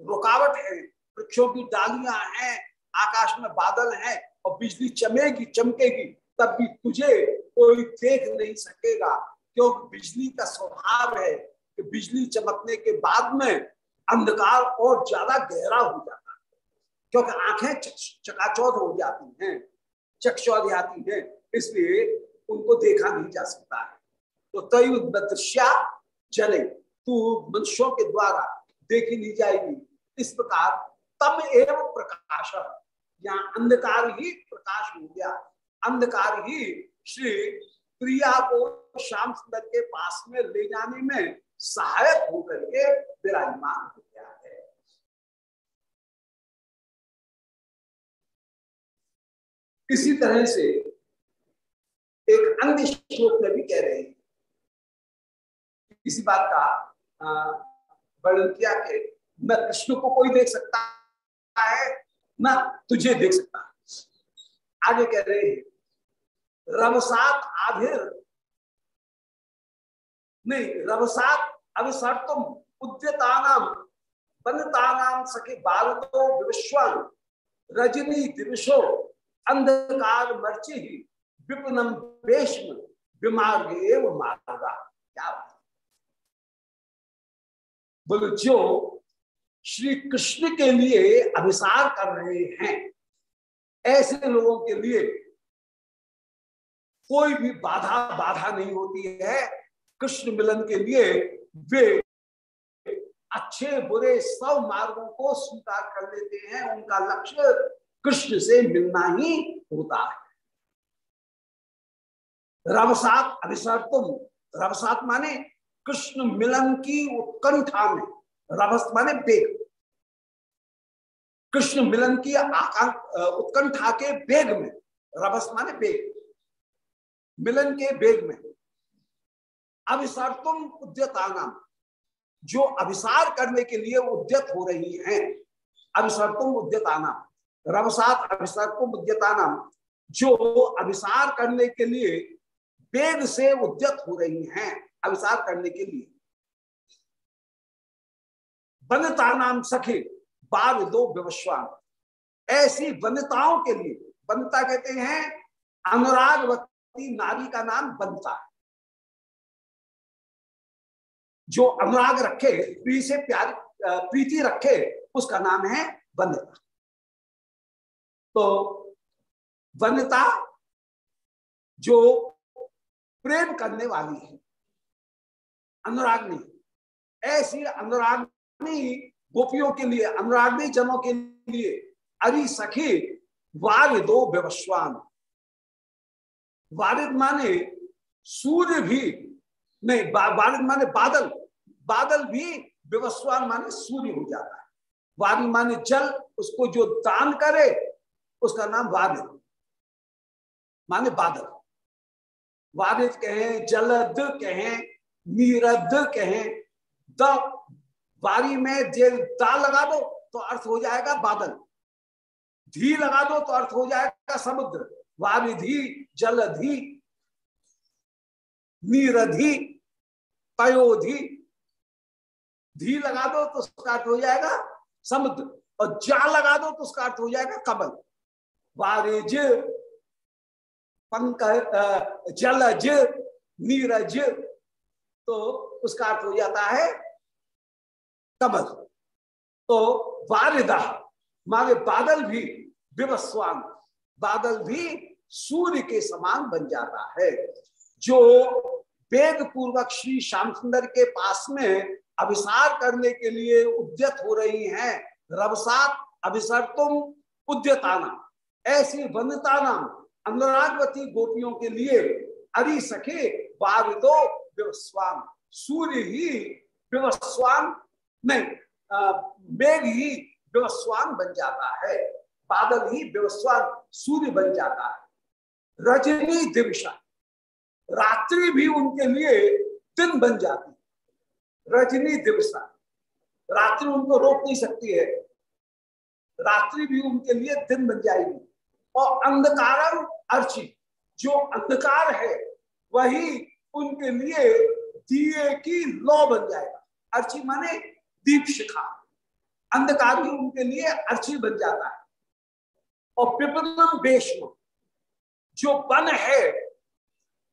Speaker 1: रुकावट है, वृक्षों की डालियाँ हैं, आकाश में बादल हैं, और बिजली चमेगी, चमकेगी, तब भी तुझे कोई देख नहीं सकेगा। क्योंकि बिजली का स्वभाव है कि बिजली चमकने के बाद में अंधकार और ज़्यादा गहरा हो जाता है। क्योंकि आँखें चकाचौध हो जाती हैं, चकचौध जाती हैं, इसलिए उनको देखा नहीं जा सकता है। तो तय दृश्या चले तू मनुष्यों के द्वारा देखी नहीं जाएगी। इस प्रकार तम एवं प्रकाश। यहाँ अंधकार ही प्रकाश हो गया। अंधकार ही श्री प्रिया को श्याम सुंदर के पास में ले जाने में सहायक होकर के विराजमान हो गया है। इसी तरह से एक अन्य श्लोक में भी कह रहे हैं। इसी बात का वर्णन किया कि न कृष्ण को कोई देख सकता है, न तुझे देख सकता। आगे कह रहे हैं रवसात आधिर। नहीं रवसात अवसर तुम उद्यतानाम बनतानाम सखी बालतो विश्वान रजनी दिवसो अंधकार मर्ची ही विपुनम मार्गा क्या बोलो जो श्री कृष्ण के लिए अभिसार कर रहे हैं ऐसे लोगों के लिए कोई भी बाधा बाधा नहीं होती है कृष्ण मिलन के लिए वे अच्छे बुरे सब मार्गों को स्वीकार कर लेते हैं। उनका लक्ष्य कृष्ण से मिलना ही होता है। रवसात अभिसर तुम, रवसात माने कृष्ण मिलन की उत्कंठा में। रवस माने बेग। कृष्ण मिलन की उत्कंठा के बेग में। रवस माने बेग। मिलन के वेग में। अभिसार तुम उद्यताना जो अभिसार करने के लिए उद्यत हो रही हैं, अभिसार तुम उद्यताना रवसात अभिसार तुम उद्यताना जो अभिसार करने के लिए वेग से उद्यत हो रही हैं, अभिसार करने के लिए। वनता नाम सखे बाल दो विवस्वान ऐसी वनताओं के लिए वनता कहते हैं अनुराग नारी का नाम बनता है। जो अनुराग रखे, प्री से प्यार प्रीति रखे, उसका नाम है वन्यता। तो वन्यता जो प्रेम करने वाली है, अनुरागनी, ऐसी अनुरागनी गोपियों के लिए, अनुरागनी जनों के लिए, अरि सखी वार दो व्यवस्वान वारिद माने सूर्य भी नहीं बा, वारिद माने बादल। बादल भी विवस्वान माने सूर्य हो जाता है। वारिद माने जल उसको जो दान करे उसका नाम वारिद माने बादल। वारिद कहें जलद कहें नीरद कहें द वारी में जेल दा लगा दो तो अर्थ हो जाएगा बादल। धी लगा दो तो अर्थ हो जाएगा समुद्र। वारिधि जलधि नीरधि तयोधि धी लगा दो तो उसका अर्थ हो जाएगा समुद्र, और जा लगा दो तो उसका अर्थ हो जाएगा कमल। वारिज पंक जलज, नीरज तो उसका अर्थ हो जाता है कमल। तो वारिदा, मारे बादल भी विवस्वान, बादल भी सूर्य के समान बन जाता है, जो वेद पूर्वक श्री श्याम सुंदर के पास में अभिसार करने के लिए उद्यत हो रही हैं। रवसात अभिसर तुम उद्यताना ऐसी नाम अनुरागवती गोपियों के लिए अरि सखे बारिदो विवस्वान। सूर्य ही विवस्वान नहीं मेघ ही विवस्वान बन जाता है। बादल ही विवस्वान सूर्य बन जाता है। रजनी दिवसा रात्रि भी उनके लिए दिन बन जाती रजनी दिवसा। रात्रि उनको रोक नहीं सकती है। रात्रि भी उनके लिए दिन बन जाएगी। और अंधकार अर्ची, जो अंधकार है, वही उनके लिए दिए की लौ बन जाएगा। अर्ची माने दीप शिखा। अंधकार भी उनके लिए अर्ची बन जाता है। और पिपनम बेशम जो वन है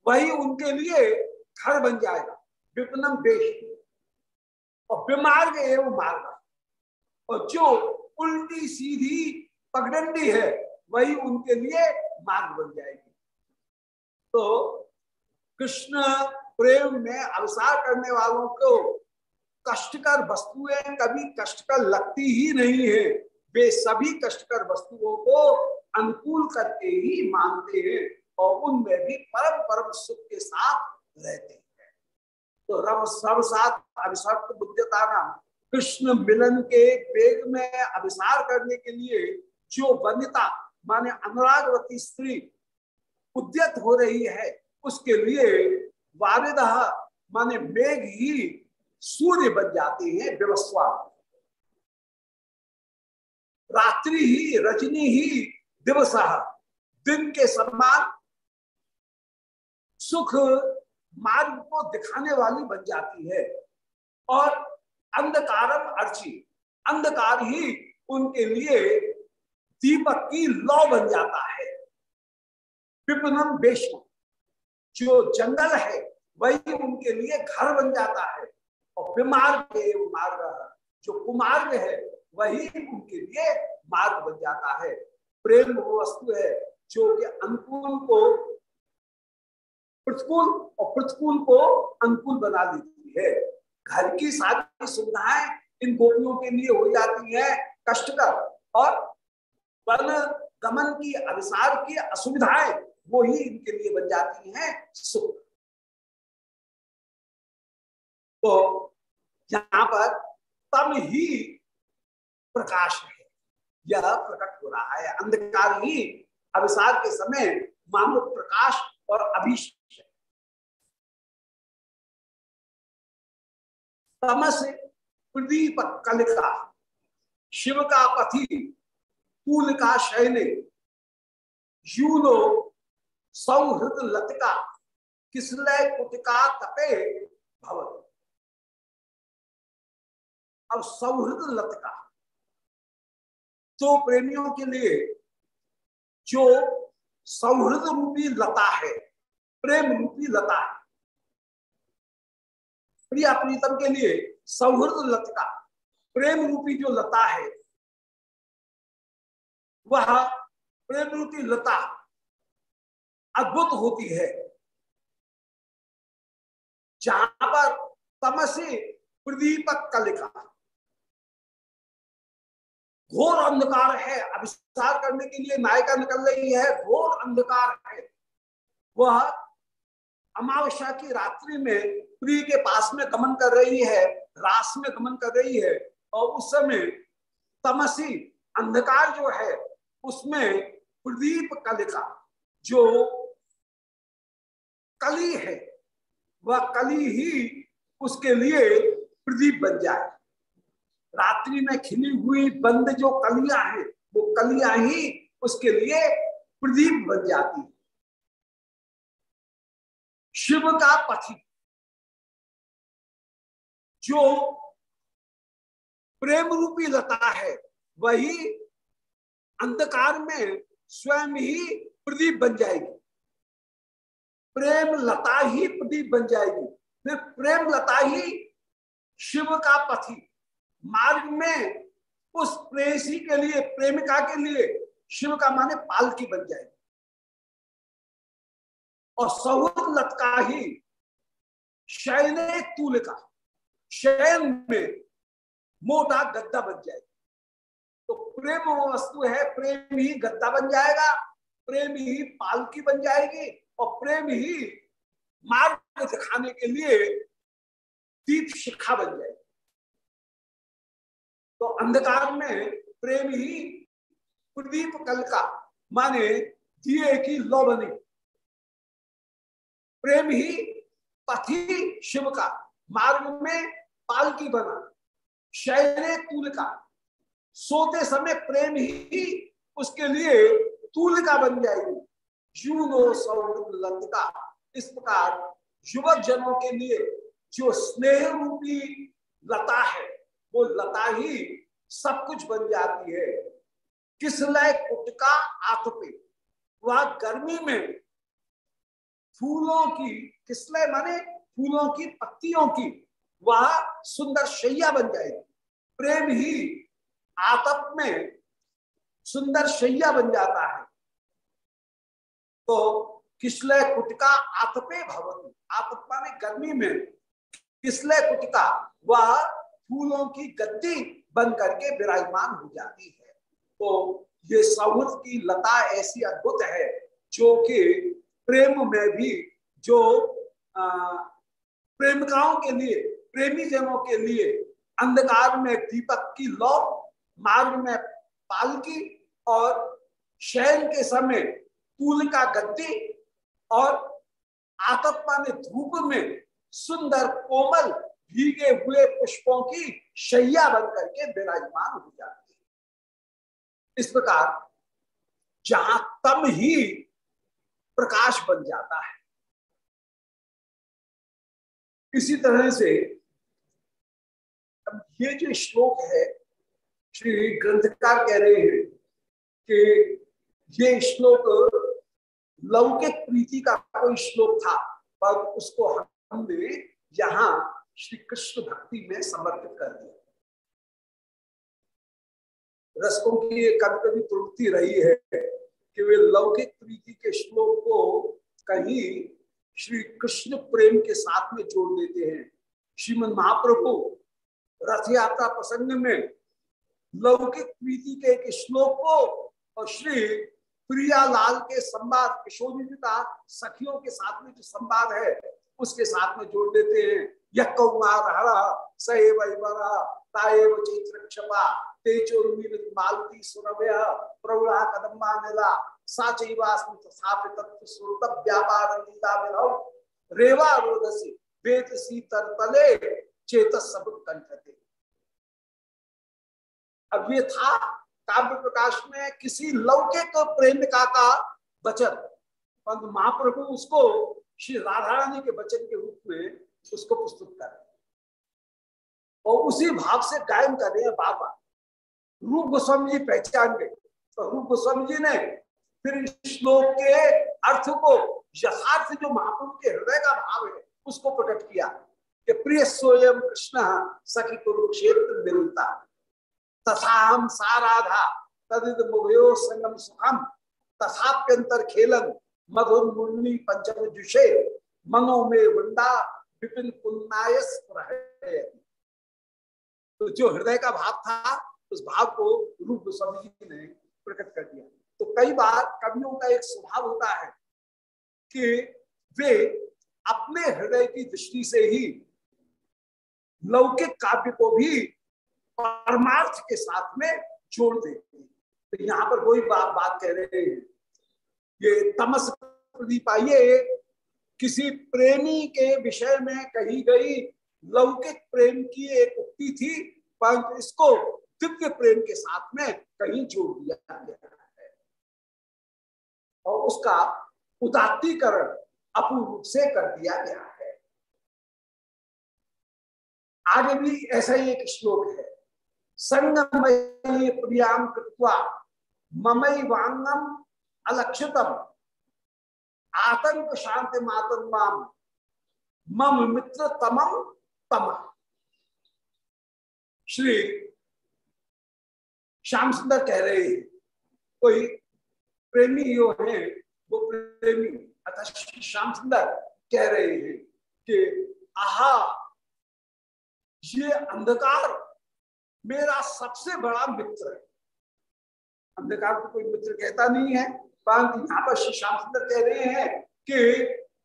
Speaker 1: वही उनके लिए घर बन जाएगा। विपनम बेश और विमार्ग एवं मार्ग और जो उल्टी सीधी पगडंडी है, वही उनके लिए मार्ग बन जाएगी। तो कृष्ण प्रेम में अवसार करने वालों को कष्टकर वस्तुएँ कभी कष्टकर लगती ही नहीं है। वे सभी कष्टकर वस्तुओं को अनुकूल करके ही मानते हैं। और उनमें भी परम परम सुख के साथ रहते हैं। तो रव सर्वसात अभिशक्त बुद्धता नाम कृष्ण मिलन के वेग में अभिसार करने के लिए जो वनिता, माने अनुरागवती स्त्री, उद्यत हो रही है, उसके लिए वारिद माने मेघ ही सूर्य बन जाते हैं, व्यवस्था। रात्रि ही, रजनी ही, दिवस, दिन के समान सुख मार्ग को दिखाने वाली बन जाती है। और अंधकारम अर्ची, अंधकार ही उनके लिए दीपक की लौ बन जाता है। विपनम बेशम, जो जंगल है, वही उनके लिए घर बन जाता है। और विमार्ग मार्ग, जो कुमार्ग है, वही उनके लिए मार्ग बन जाता है। प्रेम वो वस्तु है, जो कि अनुकूल को प्रतिकूल और प्रतिकूल को अनुकूल बना देती है। घर की सारी सुविधाएँ इन गोपियों के लिए हो जाती है कष्टकर और वन गमन की, अभिसार की असुविधाएँ वो ही इनके लिए बन जाती हैं सुख। तो यहाँ पर तम ही प्रकाश है। यह प्रकट हो रहा है। अंधकार ही अभिसार के समय मानो प्रकाश और अभिष तमस प्रदीप कलिका शिव का पथि कूल का शैले यूनो सौहृद लतिका किसलय कुटिका तपे भवत अब सौहृद लतिका तो प्रेमियों के लिए जो सौहृद रूपी लता है, प्रेम रूपी लता है। प्रिया प्रीतम के लिए सौहृद लतिका प्रेम रूपी जो लता है, वह प्रेम रूपी लता अद्भुत होती है। जहाँ पर तमसे प्रदीपक कलिका घोर अंधकार है। अभिसार करने के लिए नायिका निकल रही है। घोर अंधकार है। वह अमावस्या की रात्रि में प्रिय के पास में गमन कर रही है, रास में गमन कर रही है और उस समय तमसी अंधकार जो है, उसमें प्रदीप कलिका जो कली है, वह कली ही उसके लिए प्रदीप बन जाए। रात्रि में खिली हुई बंद जो कलिया है, वो कलिया ही उसके लिए प्रदीप बन जाती है। शिव का पथि जो प्रेम रूपी लता है, वही अंधकार में स्वयं ही प्रदीप बन जाएगी। प्रेम लता ही प्रदीप बन जाएगी। फिर प्रेम लता ही शिव का पथी मार्ग में उस प्रेसी के लिए, प्रेमिका के लिए शिव का माने पालकी बन जाएगी और सौर का ही शयन तूल का, शयन में मोटा गद्दा बन जाएगा तो प्रेम वस्तु है, प्रेम ही गद्दा बन जाएगा, प्रेम ही पालकी बन जाएगी, और प्रेम ही मार्ग दिखाने के लिए दीप शिखा बन जाएगी। तो अंधकार में प्रेम ही प्रदीप कल का, माने दिए की लो बनी प्रेम ही पथी शिव का, मार्ग में पालकी बना, शैले तूल का। सोते समय प्रेम ही उसके लिए तूल का बन जाएगी। जूनो सौर लंका इस प्रकार युवक जनों के लिए जो स्नेह रूपी लता है। वो लता ही सब कुछ बन जाती है। किस लय कुटका आतपे वह गर्मी में फूलों की किसलय माने फूलों की, पत्तियों की वह सुंदर शैया बन जाएगी प्रेम ही आतप में सुंदर शैया बन जाता है। तो किसलय कुटका आतपे भवती आतप माने गर्मी में। किसलय कुटका वह फूलों की गद्दी बन करके विराजमान हो जाती है। तो ये सौहृद की लता ऐसी अद्भुत है जो कि प्रेम में भी जो प्रेमिकाओं के लिए प्रेमी जनों के लिए अंधकार में दीपक की लौ, मार्ग में पालकी और शयन के समय तूल का गद्दी और आतपा ने धूप में सुंदर कोमल भीगे हुए पुष्पों की शैया बन करके विराजमान हो जाती है। इस प्रकार जहाँ तम ही प्रकाश बन जाता है। इसी तरह से अब ये जो श्लोक है, श्री ग्रंथकार कह रहे हैं कि ये श्लोक लौकिक प्रीति का कोई श्लोक था, पर उसको हमने यहाँ श्री कृष्ण भक्ति में समर्पित कर दिया। रसकों की ये कभी कभी प्रवृत्ति रही है कि वे लौकिक प्रीति के श्लोक को कहीं श्री कृष्ण प्रेम के साथ में जोड़ देते हैं। श्रीमद महाप्रभु रथ यात्रा प्रसंग में लौकिक प्रीति के एक श्लोक को और श्री प्रिया लाल के संवाद, किशोरी जी सखियों के साथ में जो संवाद है उसके साथ में जोड़ देते हैं। हरा ताएव चैत्रक्षपा तेजोर्मीलित मालती सुरभ्य, प्रौढ़ा कदम्बा निला रेवा चेत सब कंठते अब ये था काव्य प्रकाश में किसी लौकिक प्रेमिका का वचन। महाप्रभु उसको श्री राधा रानी के वचन के रूप में उसको प्रस्तुत कर। और उसी भाव से गायन कर रहे हैं बार बार रूप गोस्वामी जी पहचान गए। तो रूप गोस्वामी जी ने फिर श्लोक के अर्थ को, यथार्थ जो महाप्रभु के हृदय का भाव है, उसको प्रकट किया कि प्रिय स्वयं कृष्ण सखी कुरुक्षेत्र मिलता। तथा हम साराधा तदित मुभयो संगम सुखम, तथाप्यंतर खेलन मधुर मुन्नी पंचम जुषे, मनो में वृंदा विपिन तो जो हृदय का भाव था, उस भाव को रूप गोस्वामी जी ने प्रकट कर दिया। तो कई बार कवियों का एक स्वभाव होता है कि वे अपने हृदय की दृष्टि से ही लौकिक काव्य को भी परमार्थ के साथ में जोड़ देते हैं। तो यहाँ पर कोई बात बात कह रहे हैं। ये तमस प्रदीप आइए, किसी प्रेमी के विषय में कही गई लौकिक प्रेम की एक उक्ति थी, परंतु इसको दिव्य प्रेम के साथ में कहीं जोड़ दिया गया है। और उसका उदात्तीकरण अपूर्व से कर दिया गया है। आगे भी ऐसा ही एक श्लोक है। संगमयी प्रियाम कृत्वा ममई वांगम अलक्षितम। आतंक शांति मातम मम मित्र तमम तम। श्री श्याम सुंदर कह रहे हैं, कोई प्रेमी जो है, वो प्रेमी अर्थात श्याम सुंदर कह रहे हैं कि, आहा, ये अंधकार मेरा सबसे बड़ा मित्र है। अंधकार को कोई मित्र कहता नहीं है। परंतु यहाँ पर श्री श्याम सुंदर कह रहे हैं कि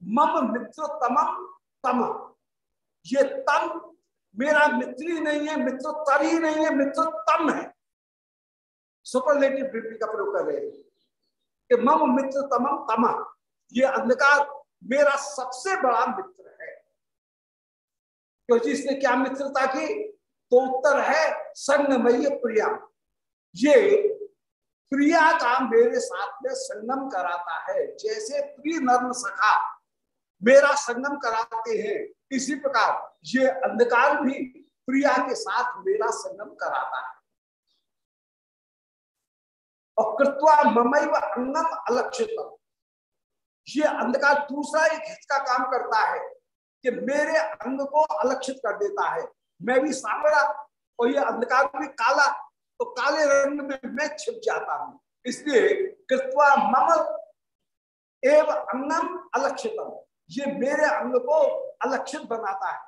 Speaker 1: मम मित्र तमम तम। ये तम मेरा मित्र ही नहीं है मित्र तर ही नहीं है मित्र तम है। सुपरलेटिव डिग्री का प्रयोग कर रहे हैं कि मम मित्र तमम तमा। ये अंधकार मेरा सबसे बड़ा मित्र है। क्योंकि इसने क्या मित्रता की? तो उत्तर है संगमय प्रिया। ये प्रिया का मेरे साथ में संगम कराता है, जैसे प्रिय नर्म सखा मेरा संगम कराते हैं। इसी प्रकार ये अंधकार भी प्रिया के साथ मेरा संगम कराता है। और कृत्वा ममई व अंगम अलक्षित ये अंधकार दूसरा एक हित का काम करता है कि मेरे अंग को अलक्षित कर देता है। मैं भी सांवरा और ये अंधकार भी काला तो काले रंग में मैं छिप जाता हूँ। इसलिए कृत्वा मम एव अंगम अलक्षितम। ये मेरे अंग को अलक्षित बनाता है।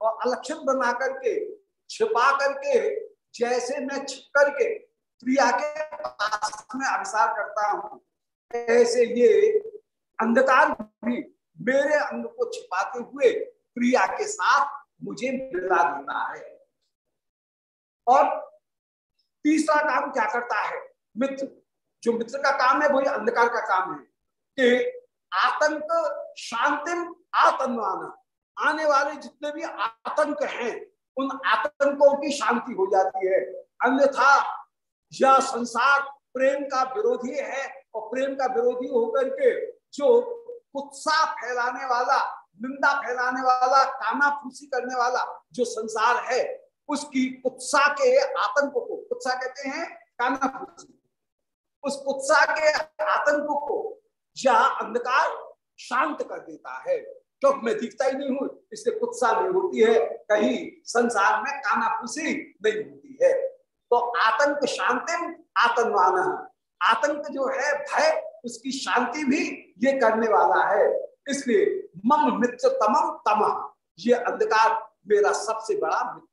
Speaker 1: और अलक्षित बना करके, छिपा करके, जैसे मैं छिप करके प्रिया के पास में अभिसार करता हूँ, ऐसे ये अंधकार भी मेरे अंग को छिपाते हुए प्रिया के साथ मुझे मिला देता है। और तीसरा काम क्या करता है? मित्र, जो मित्र का काम है, वही अंधकार का काम है। कि आतंक, शांतिम आतंकवान आने। वाले जितने भी आतंक हैं, उन आतंकों की शांति हो जाती है। अन्यथा, यह संसार प्रेम का विरोधी है और प्रेम का विरोधी होकर के जो उत्साह फैलाने वाला, निंदा फैलाने वाला काना फूसी करने वाला जो संसार है उसकी उत्साह के आतंक को, उत्साह कहते हैं काना उस उत्साह के आतंक को या अंधकार शांत कर देता है। क्योंकि तो मैं दिखता ही नहीं हूँ, इसलिए उत्साह नहीं होती है, कहीं संसार में काना फूसी नहीं होती है। तो आतंक शांति, आतंकवान। आतंक जो है, भय, उसकी शांति भी ये करने वाला है। इसलिए मम मित्र तमम तम। ये अंधकार मेरा सबसे बड़ा मित्र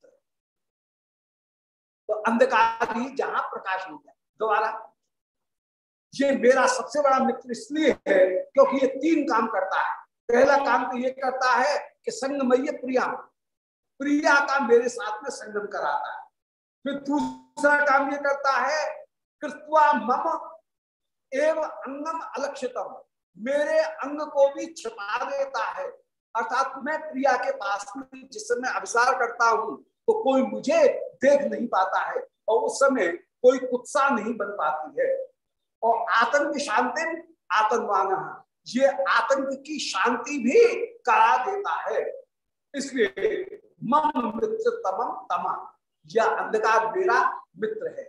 Speaker 1: तो अंधकार ही जहाँ प्रकाश हो जाए दोबारा। ये मेरा सबसे बड़ा मित्र इसलिए है क्योंकि ये तीन काम करता है। पहला काम तो ये करता है कि संगमय प्रिया प्रिया का मेरे साथ में संगम कराता है। फिर दूसरा काम ये करता है, कृत्वा मम एवं अंगम अलक्षितम। मेरे अंग को भी छिपा देता है। अर्थात मैं प्रिया के पास में जिस समय अभिसार करता हूँ तो कोई मुझे देख नहीं पाता है और उस समय कोई उत्साह नहीं बन पाती है। और आतंक शांति, आतंकवान ये आतंक की शांति भी करा देता है। इसलिए मम मित्र तमम तमा, यह अंधकार मेरा मित्र है।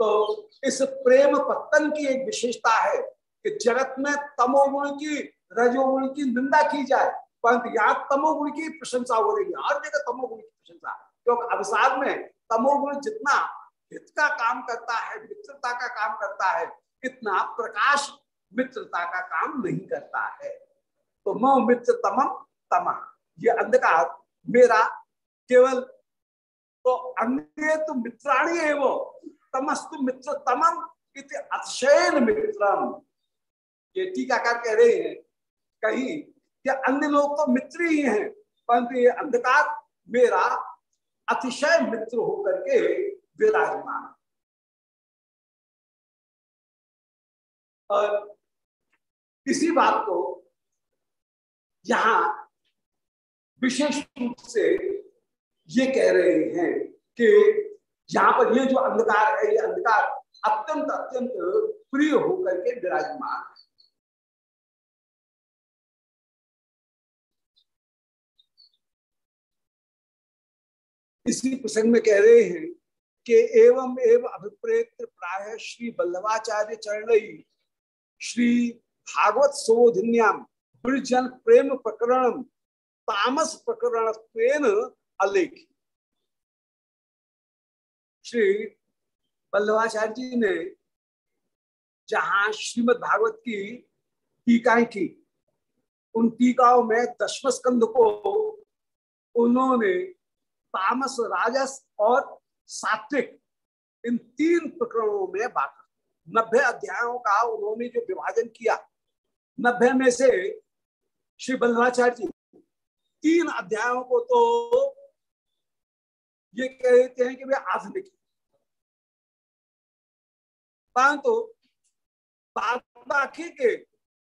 Speaker 1: तो इस प्रेम पत्तन की एक विशेषता है कि जगत में तमोगुण की, रजोगुण की निंदा की जाए, परंतु यहाँ तमोगुण की प्रशंसा हो रही है। हर जगह तमोगुण की प्रशंसा क्योंकि अवसाद में तमोगुण जितना हित का काम करता है, मित्रता का काम करता है, इतना प्रकाश मित्रता का काम नहीं करता है। तो मो मित्र तमम तमा। ये अंधकार मेरा केवल तो अन्य तो मित्राणी एवं तमस्तु मित्र तमम इति अतिशयन मित्रम। ये टीकाकार कह रहे हैं, कहीं कि अन्य लोग तो मित्र ही हैं, परंतु ये अंधकार मेरा अतिशय मित्र होकर के विराजमान। और इसी बात को यहाँ विशेष रूप से ये कह रहे हैं कि यहाँ पर ये जो अंधकार है, ये अंधकार अत्यंत अत्यंत प्रिय होकर के विराजमान। इसी प्रसंग में कह रहे हैं कि एवं एवं अभिप्रेत प्राय श्री बल्लभाचार्य चरण श्री भागवत सोधिन्याम ब्रजन प्रेम प्रकरण तामस प्रकरण अलेख। श्री बल्लभाचार्य जी ने जहाँ श्रीमद भागवत की टीकाएँ की उन टीकाओं में दशम स्कंध को उन्होंने तामस, राजस और सात्विक इन तीन प्रकरणों में बांटा नब्बे अध्यायों का उन्होंने जो विभाजन किया, नब्बे में से श्री बल्लाचार्य जी तीन अध्यायों को तो ये कहते हैं कि वे आधुनिक परंतु बाकी के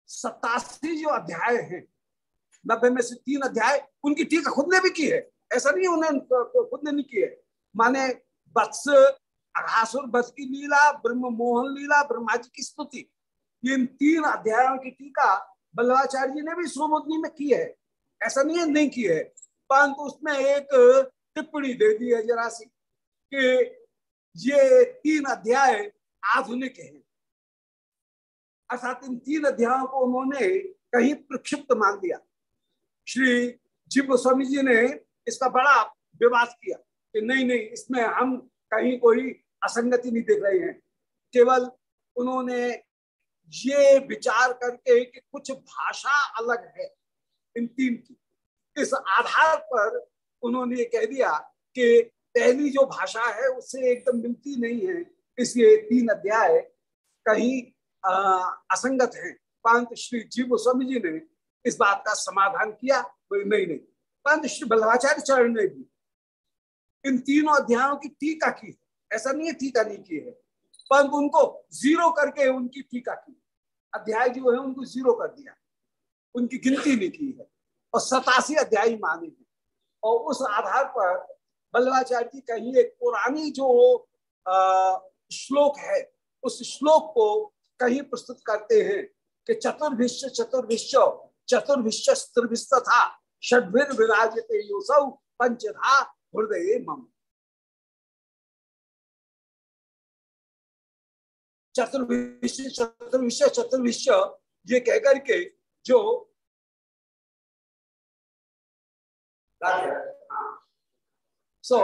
Speaker 1: सतासी जो अध्याय हैं, नब्बे में से तीन अध्याय, उनकी टीका खुद ने भी की है। ऐसा नहीं उन्होंने खुद ने नहीं की है माने वत्स अघासुर बस की लीला, ब्रह्म, मोहन लीला ब्रह्मा जी की स्तुति। इन तीन अध्यायों की टीका बल्लाचार्य जी ने भी सोमोदनी में की है। ऐसा नहीं है, नहीं की है। परंतु उसमें एक टिप्पणी दे दी है जरा सी कि ये तीन अध्याय आधुनिक है। अर्थात इन तीन अध्यायों को उन्होंने कहीं प्रक्षिप्त मान दिया। श्री जी गोस्वामी जी ने इसका बड़ा विवाद किया कि नहीं नहीं इसमें हम कहीं कोई असंगति नहीं देख रहे हैं। केवल उन्होंने ये विचार करके कि कुछ भाषा अलग है इन तीन की। इस आधार पर उन्होंने कह दिया कि पहली जो भाषा है उससे एकदम मिलती नहीं है। इसलिए तीन अध्याय कहीं आ, असंगत है। परंतु श्री जीव गोस्वामी जी ने इस बात का समाधान किया नहीं नहीं परंतु श्री बल्लाचार्य चरण ने भी। इन तीनों अध्यायों की टीका की है। ऐसा नहीं है टीका नहीं की है, परंतु उनको ज़ीरो करके उनकी टीका की। अध्याय जो है, उनको ज़ीरो कर दिया। उनकी गिनती नहीं की है और सतासी अध्याय माने हैं। और उस आधार पर बल्लाचार्य जी कहीं एक पुरानी जो श्लोक है, उस श्लोक को कहीं प्रस्तुत करते हैं कि चतुर्भिश्च चतुर्भिश्च चतुर्भिश्च स्त्रिभिस्त था षड्भिर विराजते योसौ पंचधा हृदय मम। चतुर्विश्व चतुर्विश्व चतुर्विश्व ये कहकर के जो सो so,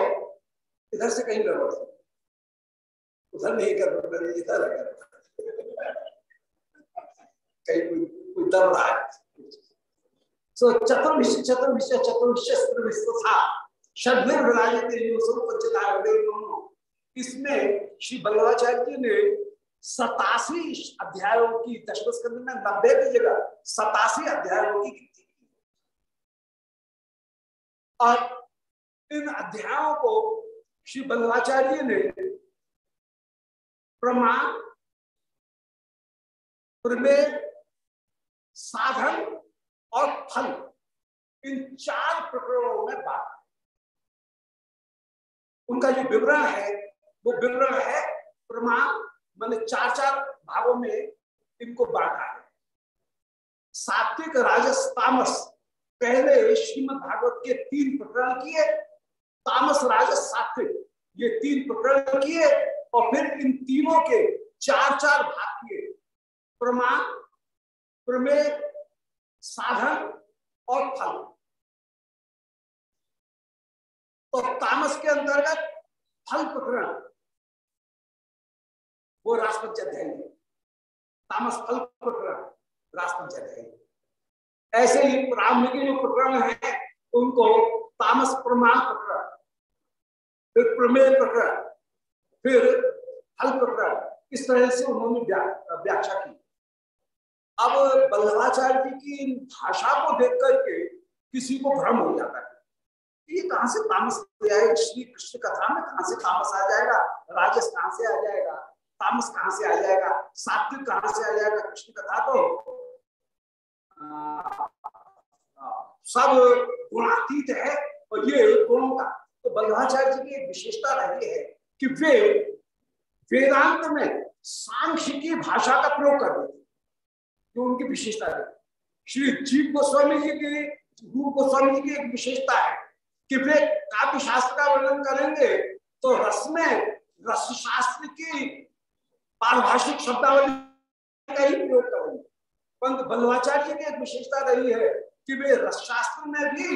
Speaker 1: इधर से कहीं करो उधर नहीं कर मैंने इधर कहीं कोई दर रहा है। सो चतुर्विश्व चतुर्विश्व चतुर्विश्व था षडवीर इसमें श्री बल्लाचार्य जी ने सतासी अध्यायों की दशम में नब्बे की जगह सतासी अध्यायों की गिनती की। और इन अध्यायों को श्री बल्लाचार्य ने प्रमाण, प्रमेय, साधन और फल। इन चार प्रकरणों में बात उनका जो विवरण है, वो विवरण है प्रमाण, मैंने चार चार भागों में इनको बांटा है। सात्विक राजस तामस, पहले श्रीमद भागवत के तीन प्रकरण किए, तामस, राजस, सात्विक, ये तीन प्रकरण किए, और फिर इन तीनों के चार चार भाग किए। प्रमाण, प्रमेय साधन और फल। तो तामस के अंतर्गत फल प्रकरण, वो राष्ट्रपति अध्याय तामस फल प्रकरण, राष्ट्रपति अध्याय ऐसे ही प्रारंभ के जो प्रकरण है, उनको तामस प्रमाण प्रकरण, फिर प्रमेय प्रकरण, फिर फल प्रकरण, इस तरह से उन्होंने व्याख्या की। अब बल्लभाचार्य जी की भाषा को देख करके किसी को भ्रम हो जाता है। ये कहाँ से तामस आएगा श्री कृष्ण कथा में कहाँ से तामस आ जाएगा? राजस कहाँ से आ जाएगा? तामस कहाँ से आ जाएगा? सात्विक कहाँ से आ जाएगा? कृष्ण कथा तो सब गुणातीत है और ये गुणों का। तो बल्लाचार्य जी की एक विशेषता रही है कि वे वेदांत में सांख्य की भाषा का प्रयोग कर देते जो उनकी विशेषता है। श्री जीव गोस्वामी जी की, रूप गोस्वामी जी की एक विशेषता है कि वे काव्य शास्त्र का वर्णन करेंगे तो रस में रस शास्त्र की पारिभाषिक शब्दावली का ही प्रयोग करेंगे। पंत बल्लवाचार्य की एक विशेषता रही है कि वे रस शास्त्र में भी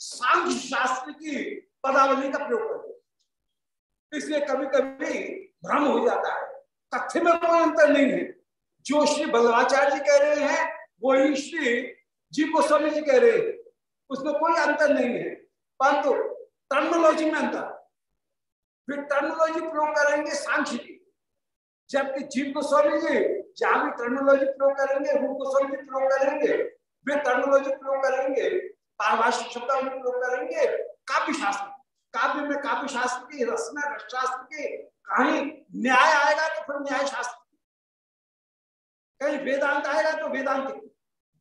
Speaker 1: सांख्य शास्त्र की पदावली का प्रयोग करते इसलिए कभी कभी भ्रम हो जाता है। तथ्य में कोई अंतर नहीं है। जो श्री बल्लवाचार्य जी कह रहे हैं, वही श्री जी गोस्वामी जी कह रहे हैं। उसमें कोई अंतर नहीं है। परंतु टर्मोलॉजी में अंतर। फिर टर्मोलॉजी प्रयोग करेंगे सांख्य की जबकि जीव गोस्वामी जी, जहाँ भी टर्मोलॉजी प्रयोग करेंगे, रूप गोस्वामी जी प्रयोग करेंगे, वे टर्मोलॉजी प्रयोग करेंगे, पारिभाषिक शब्दावली प्रयोग करेंगे काव्य शास्त्र काव्य में काव्य शास्त्र की में रस शास्त्र के, कहीं न्याय आएगा तो फिर न्याय शास्त्र कहीं वेदांत आएगा तो वेदांत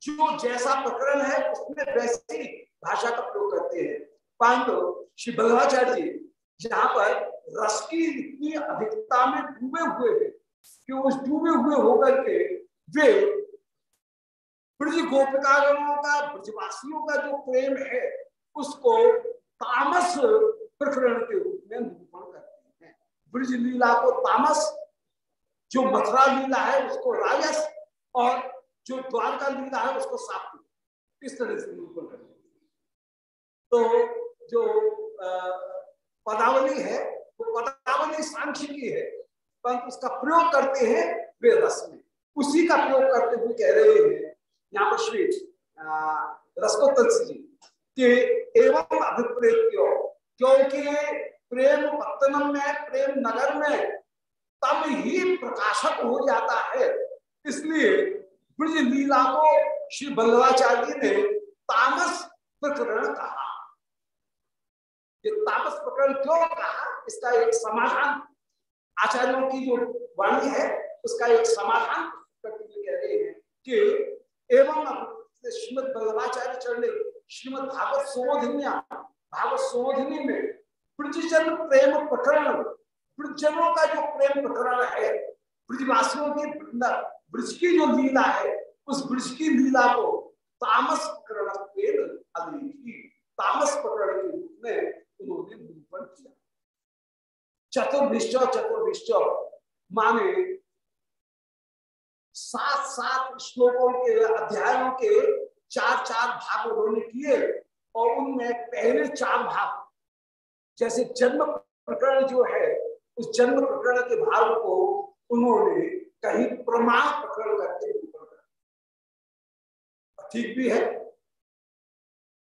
Speaker 1: जो जैसा प्रकरण है, उसमें वैसी भाषा का प्रयोग करते हैं। परंतु श्री बल्लाचार्य जी, जहाँ पर रस की इतनी अधिकता में डूबे हुए हैं कि उस डूबे हुए होकर के वे ब्रज गोपिकागणों का, ब्रजवासियों का जो प्रेम है, उसको तामस प्रकरण के रूप में निरूपण करते हैं। ब्रज लीला को तामस, जो मथुरा लीला है, उसको राजस और जो द्वारका लीला है, उसको साफ़ सात्विक इस तरह से निरूपण करते हैं तो जो पदावली है, वो पदावली सांख्य की है, परंतु उसका प्रयोग करते हैं वे रस में। उसी का प्रयोग करते हुए कह रहे हैं, यहाँ पर श्री रसको जी, के एवं अभिप्रेत क्योंकि प्रेम पत्तनम में, प्रेम नगर में तब ही प्रकाशक हो जाता है। इसलिए ब्रज लीला को श्री बल्लवाचार्य ने तामस प्रकरण कहा। ये तामस प्रकरण क्यों कहा? इसका एक समाधान आचार्यों की जो वाणी है, उसका एक समाधान कह रहे हैं कि एवं श्रीमद बल्लभाचार्य चरण श्रीमद भागवत सुमोधिनिया भागवत सुमोधिनी में ब्रजजन प्रेम प्रकरण ब्रजनों का जो प्रेम प्रकरण है, ब्रजवासियों की ब्रज की जो लीला है, उस वृक्ष की लीला को तामस प्रकरण तामस प्रकरण के रूप में उन्होंने निरूपण किया। चतुर्भिश्च चतुर्भिश्च माने सात सात श्लोकों के, अध्यायों के चार चार भाग उन्होंने किए और उनमें पहले चार भाग, जैसे जन्म प्रकरण जो है, उस जन्म प्रकरण के भाग को उन्होंने कहीं प्रमाण प्रकरण करके ठीक भी है।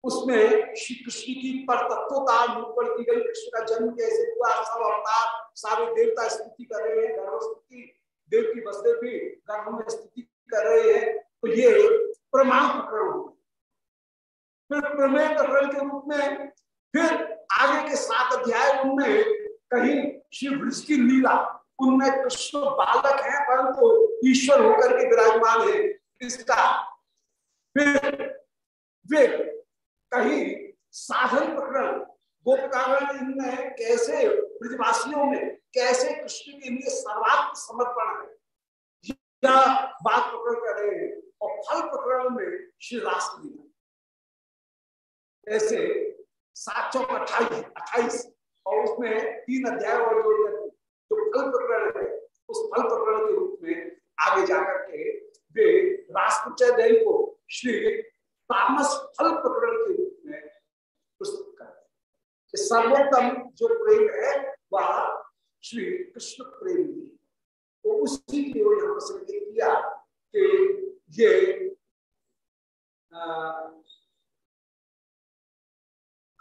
Speaker 1: उसमें श्री कृष्ण की पर तत्वता निरूपण की गई। कृष्ण का जन्म कैसे हुआ? सब अवतार, सारे देवता स्थिति कर रहे हैं गर्भ स्थिति देव की बसदेव भी गर्भ में स्थिति कर रहे हैं। तो ये प्रमाण प्रकरण हो फिर प्रमेय प्रकरण के रूप में, फिर आगे के सात अध्याय उनमें कहीं शिव वृक्ष की लीला उनमें कृष्ण बालक है, परंतु ईश्वर होकर के विराजमान है। इसका फिर वे कहीं साधन प्रकरण गोपकारण इनमें कैसे ब्रजवासियों में, कैसे कृष्ण के लिए सर्वात्म समर्पण है? बात पकड़ कर रहे हैं और फल प्रकरण में श्री राष्ट्रीय ऐसे सात चौक अट्ठाईस अट्ठाईस और उसमें तीन अध्याय और जोड़ जो फल प्रकरण है उस फल प्रकरण के रूप में आगे जाकर के वे राष्ट्र को श्री तामस फल प्रकरण के रूप में प्रस्तुत करते सर्वोत्तम जो प्रेम है, वह श्री कृष्ण प्रेम ही तो उसी की ओर यहाँ संकेत किया कि ये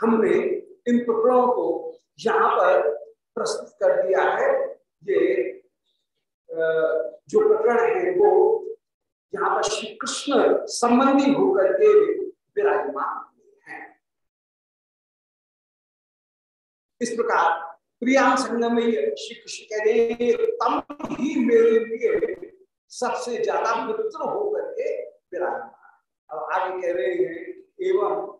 Speaker 1: हमने इन प्रकरणों को यहाँ पर प्रस्तुत कर दिया है, ये जो प्रकरण है, वो यहाँ पर श्री कृष्ण संबंधी होकर के विराजमान हैं। इस प्रकार प्रिया संगम श्री कृष्ण कह रहे तम ही मेरे लिए सबसे ज़्यादा मित्र होकर के विराजमान अब आगे कह रहे हैं, एवं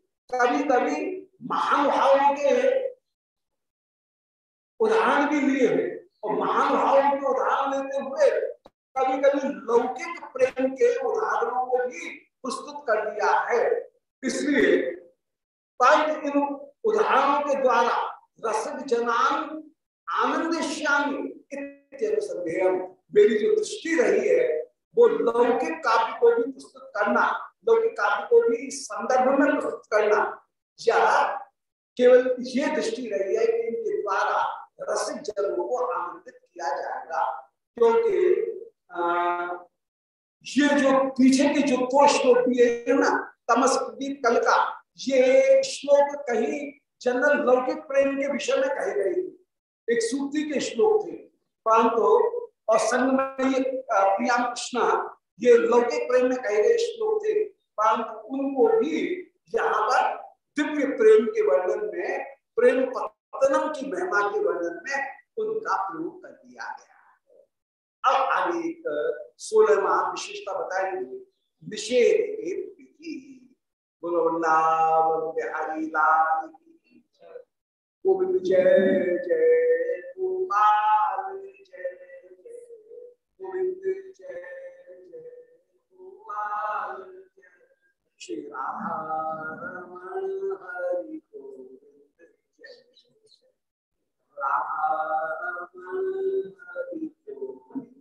Speaker 1: कभी कभी महानुभावों के उदाहरण भी लिए हैं और महानुभावों के उदाहरण लेते हुए कभी कभी लौकिक प्रेम के उदाहरणों को भी प्रस्तुत कर दिया है। इसलिए इन उदाहरणों के द्वारा रसद जनान आनंद संदेह मेरी जो दृष्टि रही है, वो लौकिक काव्य को भी प्रस्तुत करना लौकिक काव्य को भी संदर्भ में प्रस्तुत करना। या केवल ये दृष्टि रही है कि इनके द्वारा रसिक जनों को आनंदित किया जाएगा। क्योंकि ये जो पीछे के जो दो श्लोक दिए ना, तमस कल का, ये श्लोक कहीं जनरल लौकिक प्रेम के विषय में कही गई थी। एक सूक्ति के श्लोक थे। परंतु, और संग में ये प्रियाम कृष्णा, ये लौकिक प्रेम में कहे गए श्लोक थे। उनको भी यहाँ पर दिव्य प्रेम के वर्णन में, प्रेम पतनम की महिमा के वर्णन में उनका प्रयोग कर दिया गया अब आगे एक सोलहवा विशेषता बताएँगे। निषेध बोलो बिहारी लाल गोविंद जय जय गोपाल जय जय गोविंद जय जय गोपाल श्री राधा रमण हरि गोविंद जय राधा रमण हरि गोविंद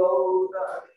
Speaker 1: गौर हरि